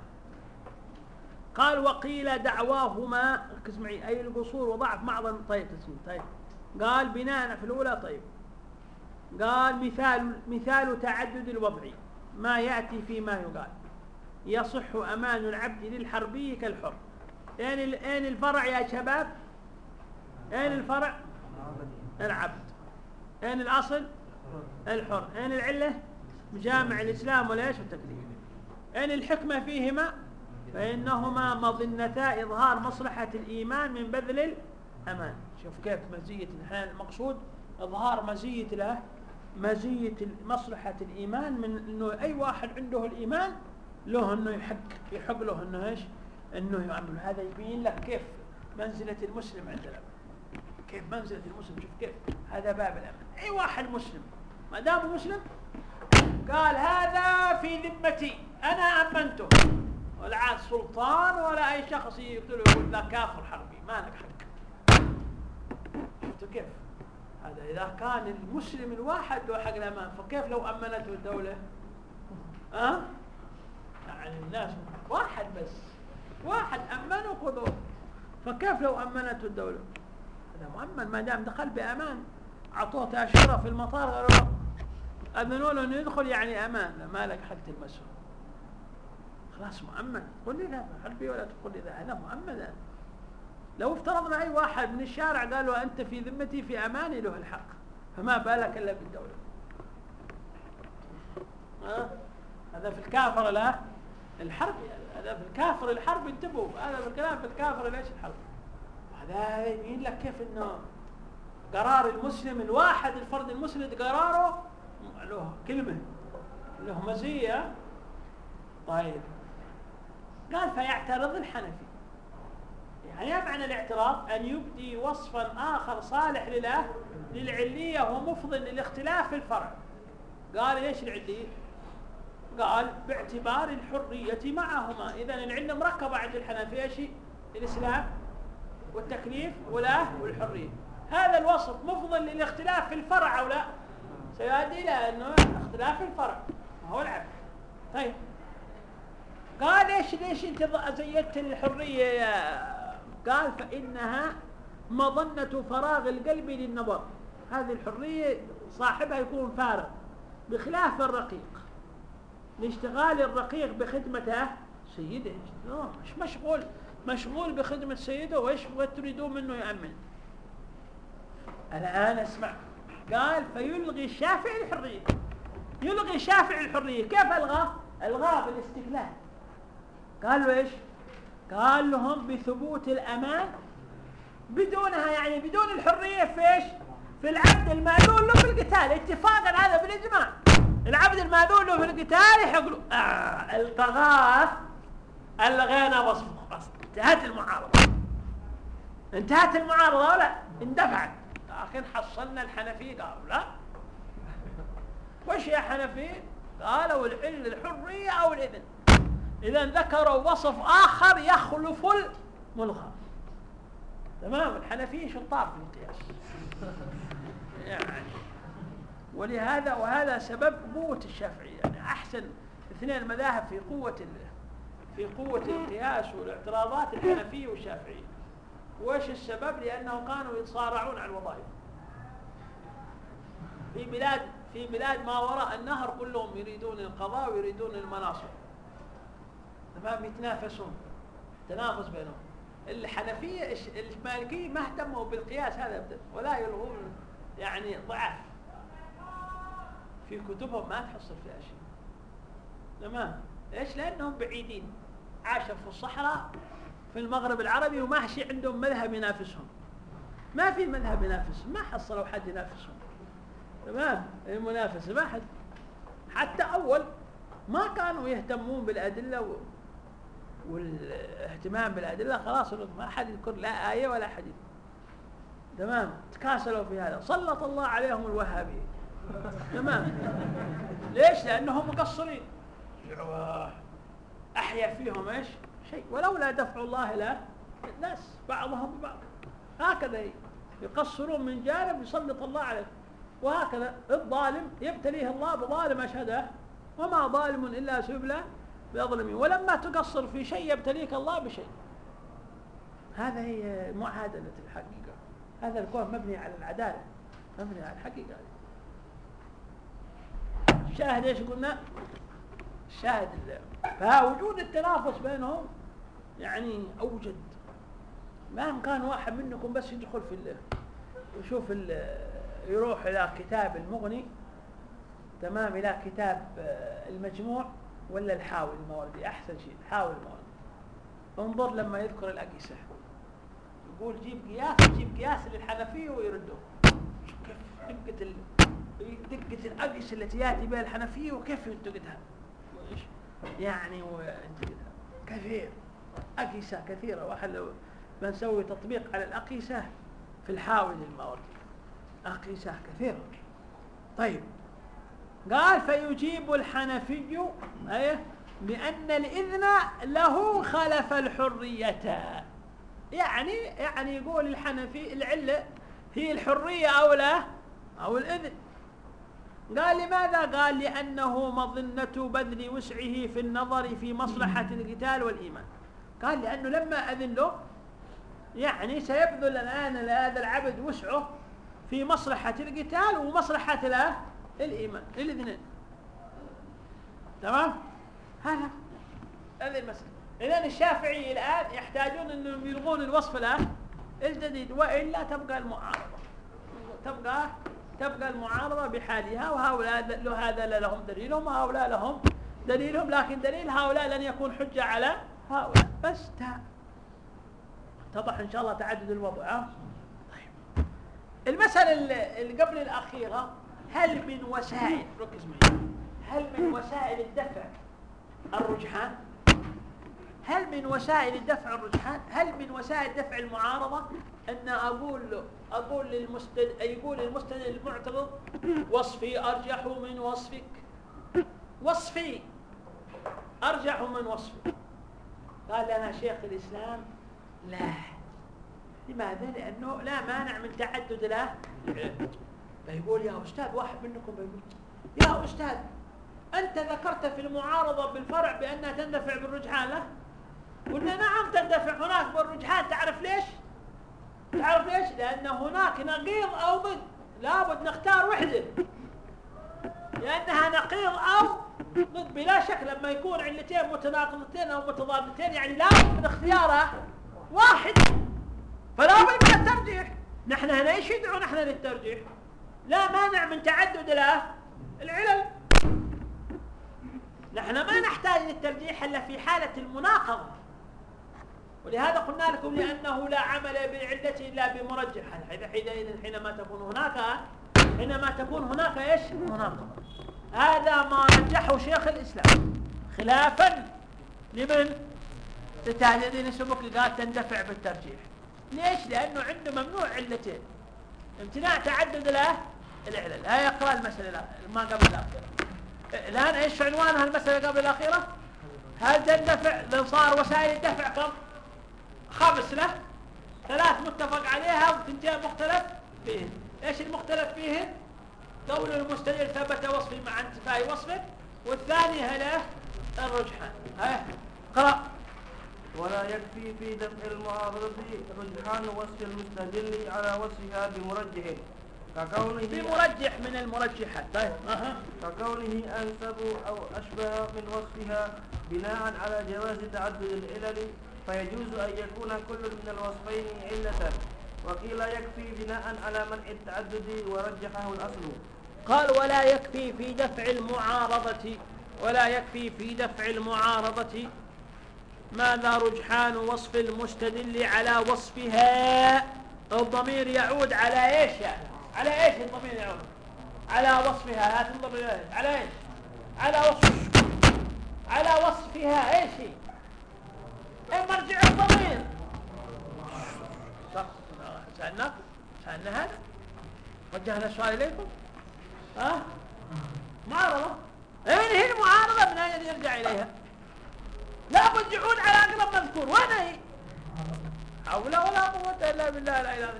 قال وقيل دعواهما ركز معي أي القصور وضعف معظم طيب تسمي طيب. قال بناء في الأولى طيب. قال مثال مثال تعدد الوضع ما يأتي فيما يقال. يصح أمان العبد للحربي كالحر. أين أين الفرع يا شباب؟ أين الفرع؟ العبد أين الأصل؟ الحر. أين العلة؟ جامع الإسلام وليش والتكليف أين الحكمة فيهما؟ فإنهما مظنتا إظهار مصلحة الإيمان من بذل الأمان. شوف كيف مزية الحين المقصود. إظهار مزية له مزية مصلحة الإيمان من إنه أي واحد عنده الإيمان له إنه يحق يحق له إنه إيش؟ إنه يعمل. هذا يبين لك كيف منزلة المسلم عند كيف؟ منزله المسلم. شوف كيف؟ هذا باب الأمن. أي واحد مسلم. ما دام مسلم قال هذا في ذمتي. أنا أمنته. ولا عاد سلطان ولا أي شخص يقتله يقول ذا كافر حربي. ما لك حق. شفتوا كيف؟ هذا إذا كان المسلم الواحد له حق الأمان فكيف لو أمنته الدولة؟ ها؟ أه؟ يعني الناس واحد بس. واحد امنه خذوه فكيف لو أمنته الدولة؟ مؤمن ما دام دخل بأمان أعطوه تأشيرة في المطار قالوا أذنوا له إنه يدخل يعني أمان. ما لك حق تلمسه. خلاص مؤمن. قل لي لا حربي ولا تقول لي لا. هذا مؤمن. لو افترضنا أي واحد من الشارع قال له أنت في ذمتي في اماني له الحق. فما بالك إلا بالدولة. ها؟ هذا في الكافر لا الحرب. هذا في الكافر الحرب انتبهوا. هذا في الكلام في الكافر ليش الحرب؟ هذا يبين لك كيف إنه قرار المسلم الواحد الفرد المسلم قراره له كلمة له مزية. طيب. قال فيعترض الحنفي. يعني معنى الاعتراض؟ أن يبدي وصفا آخر صالح لله للعلية ومفضل للاختلاف في الفرع. قال إيش العلية؟ قال باعتبار الحرية معهما. إذا العلة مركبة عند الحنفية إيش؟ الإسلام. والتكليف ولا والحرية. هذا الوصف مفضل للاختلاف في الفرع أو لا؟ سيؤدي إلى أنه اختلاف الفرع. هو العبد طيب. قال إيش ليش أنت زيدت الحرية يا قال فإنها مظنة فراغ القلب للنظر. هذه الحرية صاحبها يكون فارغ. بخلاف الرقيق. لاشتغال الرقيق بخدمته سيدة. مش مشغول. مشغول بخدمة سيده وإيش تريدون منه يامن الآن اسمع. قال فيلغي الشافعي الحرية. يلغي الشافعي الحرية. كيف ألغاه ألغاه بالاستقلال. قال له إيش؟ قال لهم بثبوت الأمان. بدونها يعني بدون الحرية في إيش؟ في العبد المأذون له في القتال. اتفاقا هذا بالإجماع. العبد المأذون له في القتال يحق له. آه ألغينا وصفه خلاص انتهت المعارضة. انتهت المعارضة ولا اندفعت. لكن حصلنا الحنفي قالوا لا. وش يا حنفي قالوا العلم الحرية أو الإذن. إذا ذكروا وصف آخر يخلف الملغى. تمام؟ الحنفية شطار في القياس. يعني. ولهذا وهذا سبب قوة الشافعية يعني أحسن اثنين المذاهب في قوة في قوة القياس والاعتراضات الحنفية والشافعية. وش السبب؟ لأنهم كانوا يتصارعون على الوظائف في بلاد في بلاد ما وراء النهر كلهم يريدون القضاء ويريدون المناصب. تمام؟ يتنافسون. تنافس بينهم. الحنفية المالكية ما اهتموا بالقياس هذا ابدا ولا يلغون يعني ضعف. في كتبهم ما تحصل فيها شيء. تمام؟ ليش لأنهم بعيدين. عاشوا في الصحراء في المغرب العربي وما شيء عندهم مذهب ينافسهم. ما في مذهب ينافسهم ما حصلوا حد ينافسهم. تمام؟ المنافسه ما حد. حتى أول ما كانوا يهتمون بالأدلة و... والاهتمام بالأدلة خلاص ما حد يذكر لا آية ولا حديث. تمام؟ تكاسلوا في هذا. سلط الله عليهم الوهابيه تمام؟ ليش؟ لأنهم مقصرين. أحيا فيهم إيش؟ شيء. ولولا دفع الله لا الناس بعضهم ببعض. هكذا يقصرون من جانب يسلط الله عليه وهكذا الظالم يبتليه الله بظالم أشهده وما ظالم إلا سبلا بأظلمه ولما تقصر في شيء يبتليك الله بشيء. هذا هي معادلة الحقيقة. هذا الكون مبني على العدالة مبني على الحقيقة. الشاهد إيش قلنا؟ الشاهد فوجود التنافس بينهم يعني أوجد. ما كان واحد منكم بس يدخل في يشوف يروح إلى كتاب المغني تمام إلى كتاب آه، المجموع ولا الحاوي الموردي؟ أحسن شيء الحاوي الموردي. انظر لما يذكر الأقيسة يقول جيب قياس جيب قياس للحنفية ويرده. كيف دقة ال... دقة الأقيسة التي يأتي بها الحنفية وكيف ينتقدها. يعني كثير. أقيسة كثيرة. واحد لو بنسوي تطبيق على الأقيسة في الحاوي للموردي أقيسة كثيرة. طيب. قال فيجيب الحنفي أيه بأن الإذن له خلف الحرية. يعني يعني يقول الحنفي العلة هي الحرية أو لا؟ أو الإذن. قال لماذا؟ قال لأنه مظنة بذل وسعه في النظر في مصلحة القتال والإيمان. قال لأنه لما أذن له يعني سيبذل الآن هذا العبد وسعه في مصلحة القتال ومصلحة لا الإيمان. الاثنين تمام؟ هذا هذه المسألة. إذن الشافعي الآن يحتاجون أنهم يلغون الوصف الآن الجديد وإلا تبقى المعارضة. تبقى تبقى المعارضة بحالها وهؤلاء هذا لهم دليلهم وهؤلاء لهم دليلهم لكن دليل هؤلاء لن يكون حجة على هؤلاء. بس اتضح إن شاء الله تعدد الوضع. المسألة اللي قبل الأخيرة هل من وسائل ركز معي. هل من وسائل الدفع الرجحان؟ هل من وسائل الدفع الرجحان؟ هل من وسائل دفع المعارضة؟ أن أقول له أقول يقول المستند المعترض وصفي أرجح من وصفك. وصفي. أرجح من وصفك. قال لنا شيخ الإسلام لا. لماذا؟ لأنه لا مانع من تعدد له. فيقول يا أستاذ واحد منكم يقول يا أستاذ أنت ذكرت في المعارضة بالفرع بأنها تندفع بالرجحان له؟ قلنا نعم تندفع هناك بالرجحان تعرف ليش؟ تعرف ليش؟ لأن هناك نقيض أو ضد لابد نختار وحدة. لأنها نقيض أو ضد بلا شك لما يكون علتين متناقضتين أو متضادتين يعني لابد من اختيارها واحد. فلا بد من الترجيح. نحن هنا إيش يدعو؟ نحن للترجيح. لا مانع من تعدد العلل. نحن ما نحتاج للترجيح إلا في حالة المناقضة. ولهذا قلنا لكم لأنه لا عمل بالعلة إلا بمرجح. حينئذ حينما تكون هناك حينما تكون هناك إيش؟ مناقضة هذا ما رجحه شيخ الإسلام. خلافا لمن؟ لتهديدين سبك قال تندفع بالترجيح. ليش؟ لأنه عنده ممنوع علتين امتناع تعدد له العلل. هاي يقرأ المسألة ما قبل الأخيرة. الآن إيش عنوانها المسألة قبل الأخيرة؟ هل تندفع؟ لو صار وسائل الدفع كم خمس له. ثلاث متفق عليها وثنتين مختلف فيهن. إيش المختلف فيهن؟ قول المستدل ثبت وصفي مع انتفاء وصفه والثاني هله الرجحان ها؟ قرأ. ولا يكفي في دفع المعارضة رجحان وصف المستدل على وصفها بمرجح. ككونه بمرجح من المرجحات طيب. أه. ككونه أنسب أو أشبه من وصفها بناء على جواز تعدد العلل فيجوز أن يكون كل من الوصفين علة. وقيل يكفي بناء على منع التعدد ورجحه الأصل. قال ولا يكفي في دفع المعارضة ولا يكفي في دفع المعارضة. ماذا رجحان وصف المستدل على وصفها؟ الضمير يعود على إيش؟ يعني على إيش الضمير يعود؟ على وصفها. لا تنظر على إيش؟ على وصف. على وصفها إيش؟ اي مرجع الضمير. صح سألنا سألنا هذا؟ وجهنا السؤال إليكم؟ ها؟ معارضة. اين هي المعارضة من أين يرجع إليها؟ لا ترجعون على اقرب مذكور وين هي؟ حول ولا قوة إلا بالله لا اله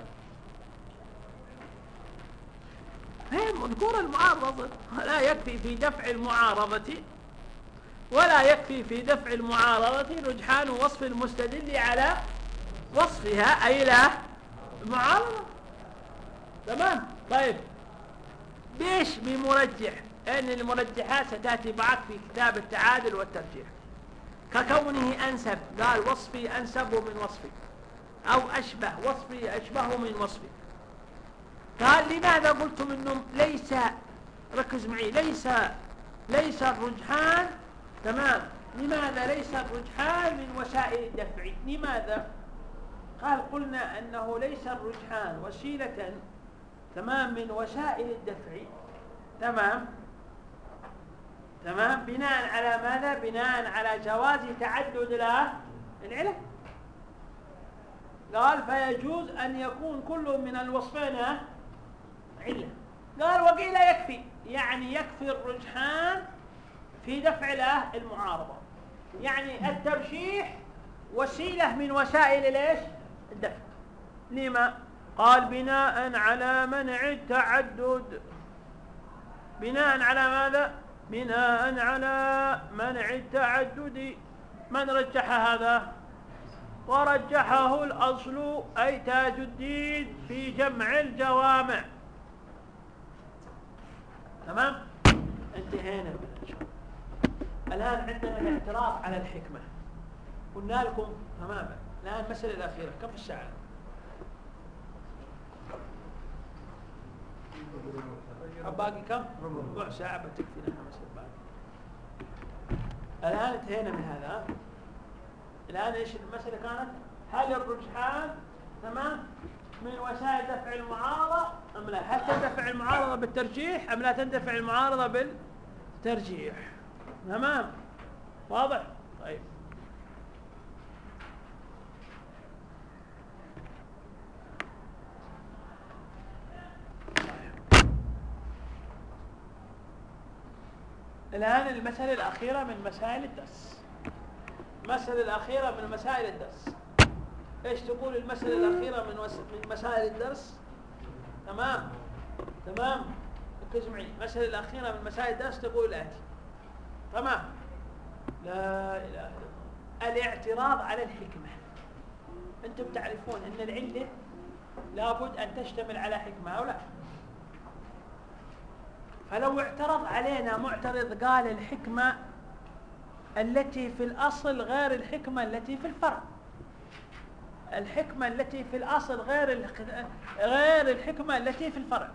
الا مذكور المعارضة. لا يكفي في دفع المعارضة. ولا يكفي في دفع المعارضة رجحان وصف المستدل على وصفها أي لا معارضة. تمام؟ طيب. بيش بمرجح؟ أن المرجحات ستأتي معك في كتاب التعادل والترجيح. ككونه أنسب قال وصفي أنسب من وصفي أو أشبه وصفي أشبه من وصفي. قال لماذا قلتم إنه ليس ركز معي ليس ليس الرجحان تمام. لماذا ليس الرجحان من وسائل الدفع؟ لماذا؟ قال قلنا أنه ليس الرجحان. وسيلة تمام من وسائل الدفع. تمام. تمام. بناء على ماذا؟ بناء على جواز تعدد العلل قال فيجوز أن يكون كل من الوصفين علة. قال وقيل يكفي. يعني يكفي الرجحان في دفع له المعارضة. يعني الترشيح وسيلة من وسائل ليش الدفع. لما؟ قال بناء على منع التعدد. بناء على ماذا؟ بناء على منع التعدد. من رجح هذا؟ ورجحه الأصل أي تاج الدين في جمع الجوامع. تمام؟ انتهينا. الآن عندنا الاعتراض على الحكمة. قلنا لكم تماما الآن المسألة الأخيرة كم الساعة؟ باقي كم؟ ربع ساعة بتكفينا خمس باقي الآن انتهينا من هذا. الآن إيش المسألة كانت؟ هل الرجحان تمام؟ من وسائل دفع المعارضة أم لا؟ هل تندفع المعارضة بالترجيح أم لا تندفع المعارضة بالترجيح؟ تمام. واضح؟ طيب. الآن المسألة الأخيرة من مسائل الدرس. المسألة الأخيرة من مسائل الدرس. إيش تقول المسألة الأخيرة من, من مسائل الدرس؟ تمام؟ تمام؟ ركز معي المسألة الأخيرة من مسائل الدرس تقول الآتي تمام. لا إله إلا الله. الاعتراض على الحكمة. أنتم تعرفون أن العلة لابد أن تشتمل على حكمة أو لا؟ فلو اعترض علينا معترض قال الحكمة التي في الأصل غير الحكمة التي في الفرع. الحكمة التي في الأصل غير غير الحكمة التي في الفرع.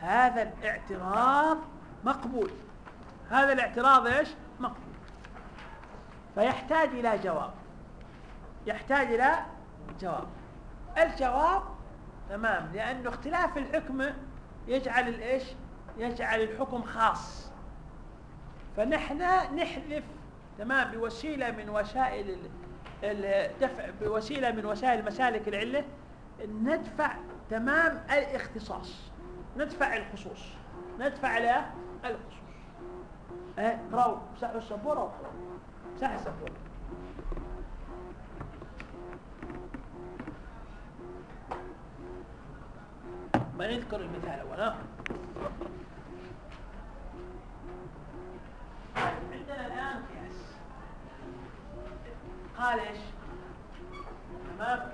هذا الاعتراض مقبول. هذا الاعتراض إيش؟ مقبول. فيحتاج إلى جواب. يحتاج إلى جواب. الجواب تمام لأنه اختلاف الحكم يجعل الايش يجعل الحكم خاص. فنحن نحذف تمام بوسيلة من وسائل الدفع بوسيلة من وسائل مسالك العلة ندفع تمام الاختصاص. ندفع الخصوص. ندفع على الخصوص. اقرأوا مسحوا السبورة واقرأوا مسح السبورة ما نذكر المثال الأول ها؟ عندنا الآن قياس. قال إيش؟ تمام؟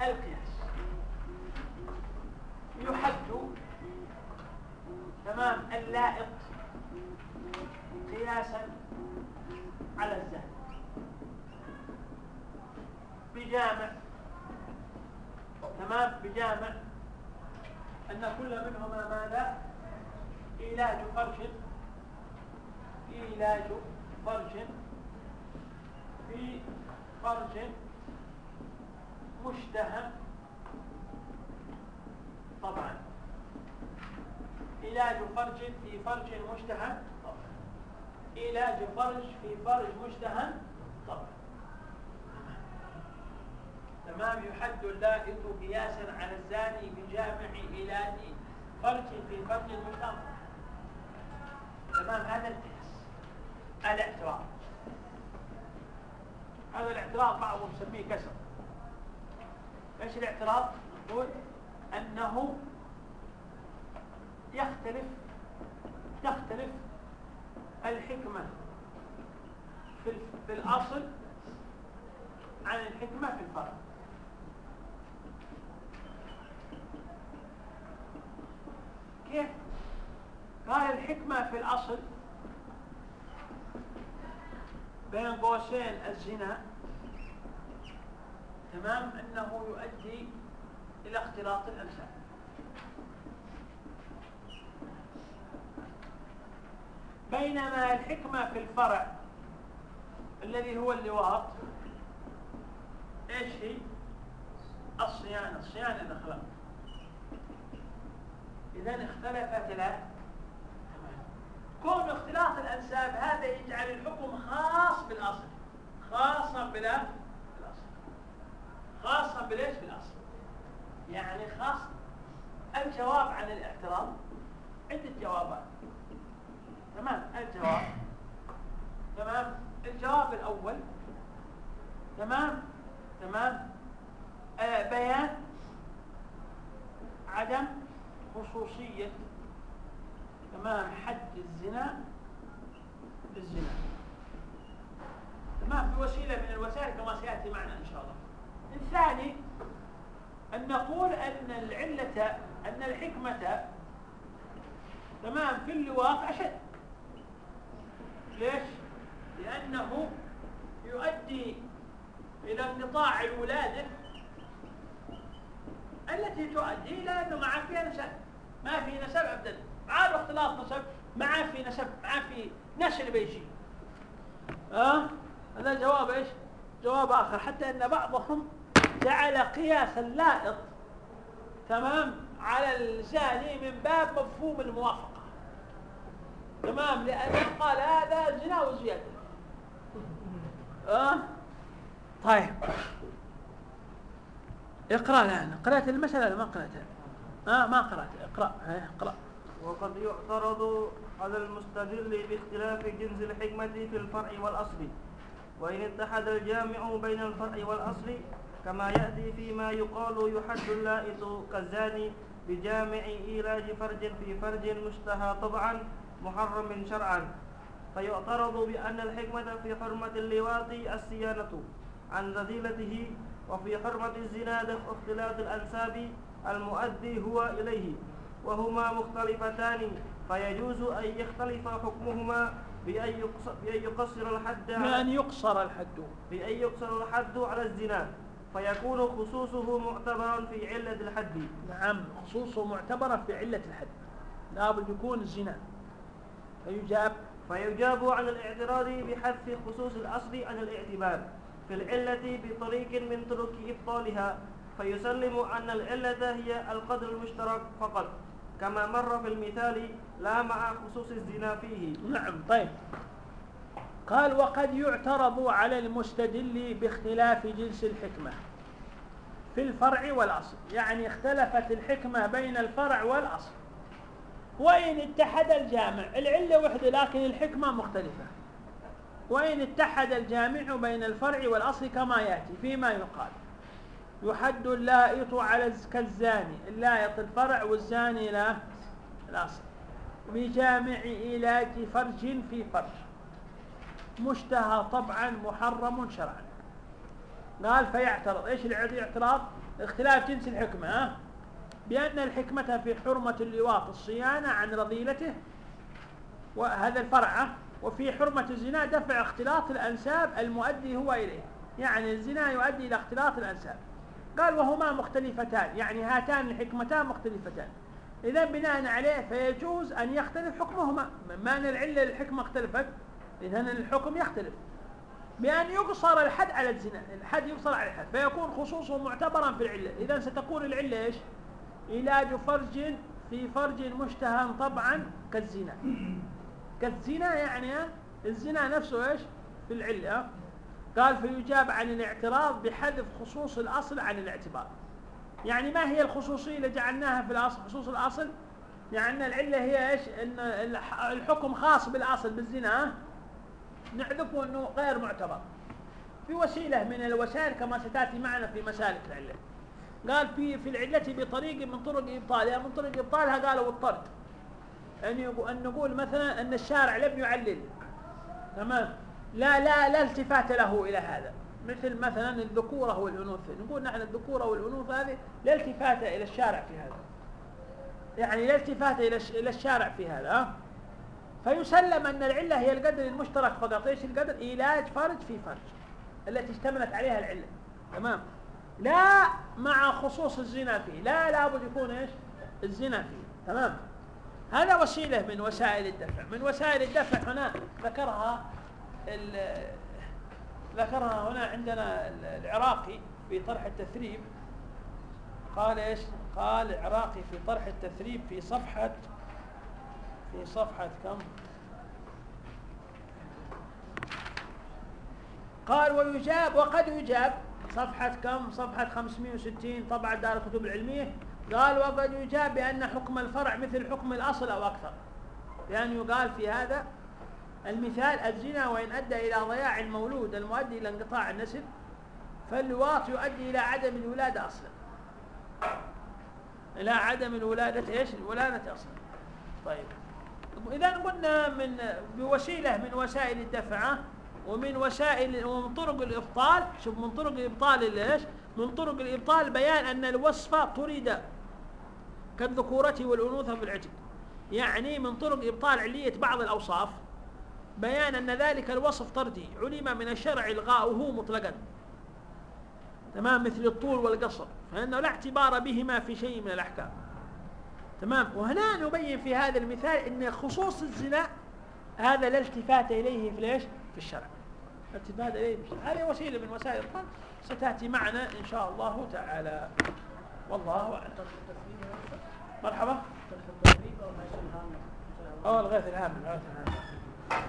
القياس. يحد تمام؟ اللائق قياسا على الزهد. بجامع تمام؟ بجامع أن كل منهما ماذا؟ علاج فرج علاج فرج في فرج مشتهى. طبعا. علاج فرج في فرج مشتهى. علاج فرج في فرج مشتهى طبعا. تمام. يحد اللائق قياسا على الزاني بجامع علاج فرج في فرج مشتهى. تمام. هذا القياس. الاعتراض هذا الاعتراض بعضهم يسميه كسر. إيش الاعتراض نقول أنه يختلف تختلف الحكمة. في, الأصل عن الحكمة في الفرع كيف؟ قال الحكمة في الأصل بين قوسين الزنا تمام؟ أنه يؤدي إلى اختلاط الأنساب بينما الحكمة في الفرع الذي هو اللواط إيش هي؟ الصيانة صيانة الأخلاق إذا اختلفت لا. كون اختلاط الأنساب هذا يجعل الحكم خاص بالأصل خاصا بلا بالأصل. خاصا بليش بالأصل؟ يعني خاص. الجواب عن الاعتراض عدة جوابات. تمام الجواب. تمام الجواب الأول. تمام تمام. آه بيان عدم خصوصية تمام حد الزنا بالزنا. تمام بوسيلة من الوسائل كما سيأتي معنا إن شاء الله. الثاني أن نقول أن العلة أن الحكمة تمام في اللواط أشد. ليش؟ لأنه يؤدي إلى انقطاع الولادة التي تؤدي إلى أنه ما عاد فيها نسب ما في نسب أبدا عاد اختلاط نسب ما عاد في نسب ما عاد في نسل بيجي أه؟ هذا جواب إيش؟ جواب آخر حتى أن بعضهم جعل قياس اللائق تمام على الزاني من باب مفهوم الموافقة تمام لأنه قال هذا زنا وزيادة. أه؟ طيب. اقرأ الآن. قرأت المسألة ولا ما قرأتها؟ آه؟ ما قرأت. اقرأ. اقرأ. وقد يعترض على المستدل باختلاف جنس الحكمة في الفرع والأصل. وإن اتحد الجامع بين الفرع والأصل كما يأتي فيما يقال يحد اللائط كالزاني بجامع إيلاج فرج في فرج مشتهى طبعا محرم شرعا. فيعترض بأن الحكمة في حرمة اللواط الصيانة عن رذيلته وفي حرمة الزنا اختلاط الأنساب المؤدي هو إليه وهما مختلفتان. فيجوز أن يختلف حكمهما بأن يقصر الحد بأن يقصر الحد. بأن يقصر الحد على الزنا. فيكون خصوصه معتبرا في علة الحد. نعم خصوصه معتبرا في علة الحد. لابد يكون الزنا فيجاب فيجاب عن الاعتراض بحذف خصوص الأصل عن الاعتبار في العلة بطريق من طرق إبطالها. فيسلم أن العلة هي القدر المشترك فقط كما مر في المثال لا مع خصوص الزنا فيه. نعم طيب. قال وقد يعترض على المستدل باختلاف جنس الحكمة في الفرع والأصل. يعني اختلفت الحكمة بين الفرع والأصل. وإن اتحد الجامع العلة وحدة لكن الحكمة مختلفة. وإن اتحد الجامع بين الفرع والأصل كما يأتي فيما يقال. يحد اللائط على كالزاني اللائط الفرع والزاني لا الأصل. بجامع علاج فرج في فرج. مشتهى طبعا محرم شرعا. قال فيعترض. إيش الاعتراض اختلاف جنس الحكمة ها؟ بأن الحكمة في حرمة اللواط الصيانة عن رذيلته وهذا الفرع وفي حرمة الزنا دفع اختلاط الأنساب المؤدي هو إليه. يعني الزنا يؤدي إلى اختلاط الأنساب. قال وهما مختلفتان. يعني هاتان الحكمتان مختلفتان. إذا بناء عليه فيجوز أن يختلف حكمهما. ما أن العلة للحكمة اختلفت إذا الحكم يختلف. بأن يقصر الحد على الزنا الحد يقصر على الحد فيكون خصوصه معتبرا في العلة. إذا ستكون العلة إيش؟ علاج فرج في فرج مشتهى طبعا كالزنا. كالزنا يعني الزنا نفسه إيش؟ في العلة. قال فيجاب عن الاعتراض بحذف خصوص الأصل عن الاعتبار. يعني ما هي الخصوصية اللي جعلناها في الأصل؟ خصوص الأصل؟ يعني العلة هي إيش؟ إن الحكم خاص بالأصل بالزنا. نعذفه أنه غير معتبر. في وسيلة من الوسائل كما ستأتي معنا في مسالك العلة. قال في في العلة بطريق من طرق إبطالها من طرق إبطالها قالوا الطرد. أن أن نقول مثلا أن الشارع لم يعلل. تمام؟ لا لا لا التفات له إلى هذا. مثل مثلا الذكورة والأنوثة. نقول نحن الذكورة والأنوثة هذه لا التفات إلى الشارع في هذا. يعني لا التفات إلى الشارع في هذا فيسلم أن العلة هي القدر المشترك فقط. إيش القدر؟ علاج فرج في فرج. التي اشتملت عليها العلة. تمام؟ لا مع خصوص الزنا فيه. لا لابد يكون إيش؟ الزنا فيه. تمام؟ هذا وسيلة من وسائل الدفع. من وسائل الدفع هنا ذكرها ذكرها هنا عندنا العراقي في طرح التثريب. قال إيش؟ قال العراقي في طرح التثريب في صفحة في صفحة كم؟ قال ويجاب وقد يجاب صفحة كم؟ صفحة 560 طبعا دار الكتب العلمية. قال وقد يجاب بأن حكم الفرع مثل حكم الأصل أو أكثر. لأن يقال في هذا المثال الزنا وإن أدى إلى ضياع المولود المؤدي إلى انقطاع النسل فاللواط يؤدي إلى عدم الولادة أصلا. إلى عدم الولادة إيش؟ الولادة أصلا. طيب. إذا قلنا من بوسيلة من وسائل الدفع ومن وسائل ومن طرق الإبطال شوف من طرق الإبطال إيش؟ من طرق الإبطال بيان أن الوصف طرد كالذكورة والأنوثة في العجل يعني من طرق إبطال علية بعض الأوصاف بيان أن ذلك الوصف طردي. علم من الشرع إلغاؤه مطلقا. تمام؟ مثل الطول والقصر. فإنه لا اعتبار بهما في شيء من الأحكام. تمام؟ وهنا نبين في هذا المثال أن خصوص الزنا هذا لا التفات إليه في ليش في الشرع. التفات إليه هذه وسيلة من وسائل الطن ستأتي معنا إن شاء الله تعالى. والله أعلم. مرحبا. أو الغاث الهام الغاث الهام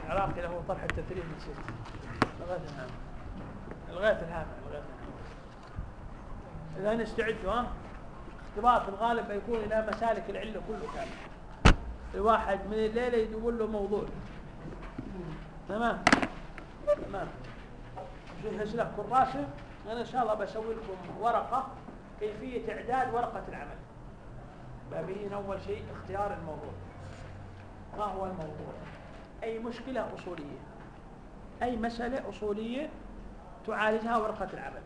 العراقي له طرح التثريب نسيت الغاث الهام الغاث الهام الغاث الهام إذا نستعدوا ها؟ اختبار في الغالب بيكون إلى مسالك العلة كله كامل. الواحد من الليلة يقول له موضوع. تمام؟ تمام. جهز لك كراسة أنا إن شاء الله بسوي لكم ورقة كيفية إعداد ورقة العمل. بابين أول شيء اختيار الموضوع. ما هو الموضوع؟ أي مشكلة أصولية. أي مسألة أصولية تعالجها ورقة العمل.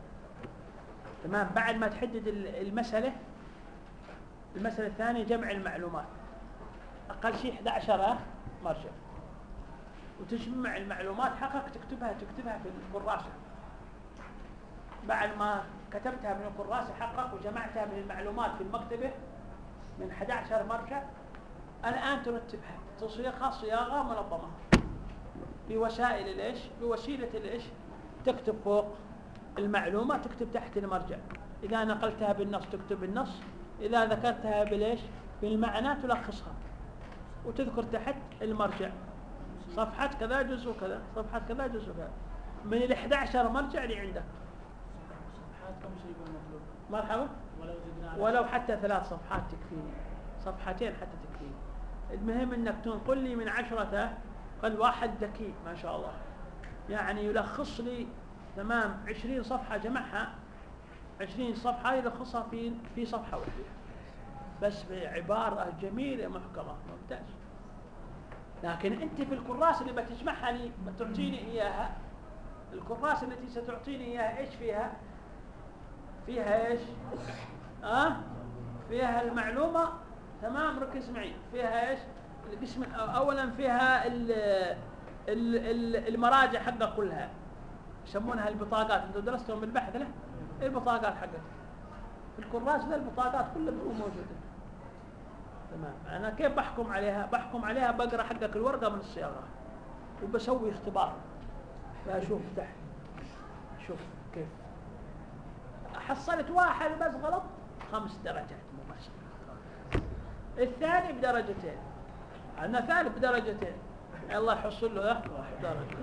تمام؟ بعد ما تحدد المسألة المسألة الثانية جمع المعلومات. أقل شيء 11 مرجع وتجمع المعلومات حقك تكتبها تكتبها في الكراسة. بعد ما كتبتها من الكراسة حقك وجمعتها من المعلومات في المكتبة من 11 مرجع الآن ترتبها. تصيغها صياغة منظمة. بوسائل الإيش؟ بوسيلة الإيش؟ تكتب فوق المعلومة تكتب تحت المرجع. إذا نقلتها بالنص تكتب النص إذا ذكرتها بالإيش؟ بالمعنى تلخصها. وتذكر تحت المرجع. صفحة كذا جزء كذا صفحة كذا جزء كذا من ال 11 مرجع اللي عندك. صفحات كم شيء مرحبا ولو حتى ثلاث صفحات تكفيني. صفحتين حتى تكفيني. المهم إنك تنقل لي من عشرة قال واحد ذكي ما شاء الله. يعني يلخص لي تمام عشرين صفحة جمعها. عشرين صفحة يلخصها في في صفحة واحدة. بس بعبارة جميلة محكمة. ممتاز. لكن انت في الكراس اللي بتجمعها لي بتعطيني إياها؟ الكراس التي ستعطيني إياها إيش فيها؟ فيها إيش؟ آه؟ فيها المعلومة؟ تمام ركز معي. فيها إيش؟ القسم اولا فيها ال ال ال المراجع حقها كلها. يسمونها البطاقات. أنتم درستهم بالبحث له؟ البطاقات حقتها في الكراس ذا البطاقات كلها بتكون موجودة. تمام. أنا كيف بحكم عليها؟ بحكم عليها بقرأ حقك الورقة من الصياغة. وبسوي اختبار. فاشوف تحت. شوف كيف. حصلت واحد بس غلط؟ خمس درجات مباشره الثاني بدرجتين. أنا ثالث بدرجتين. الله يحصل له واحد درجة.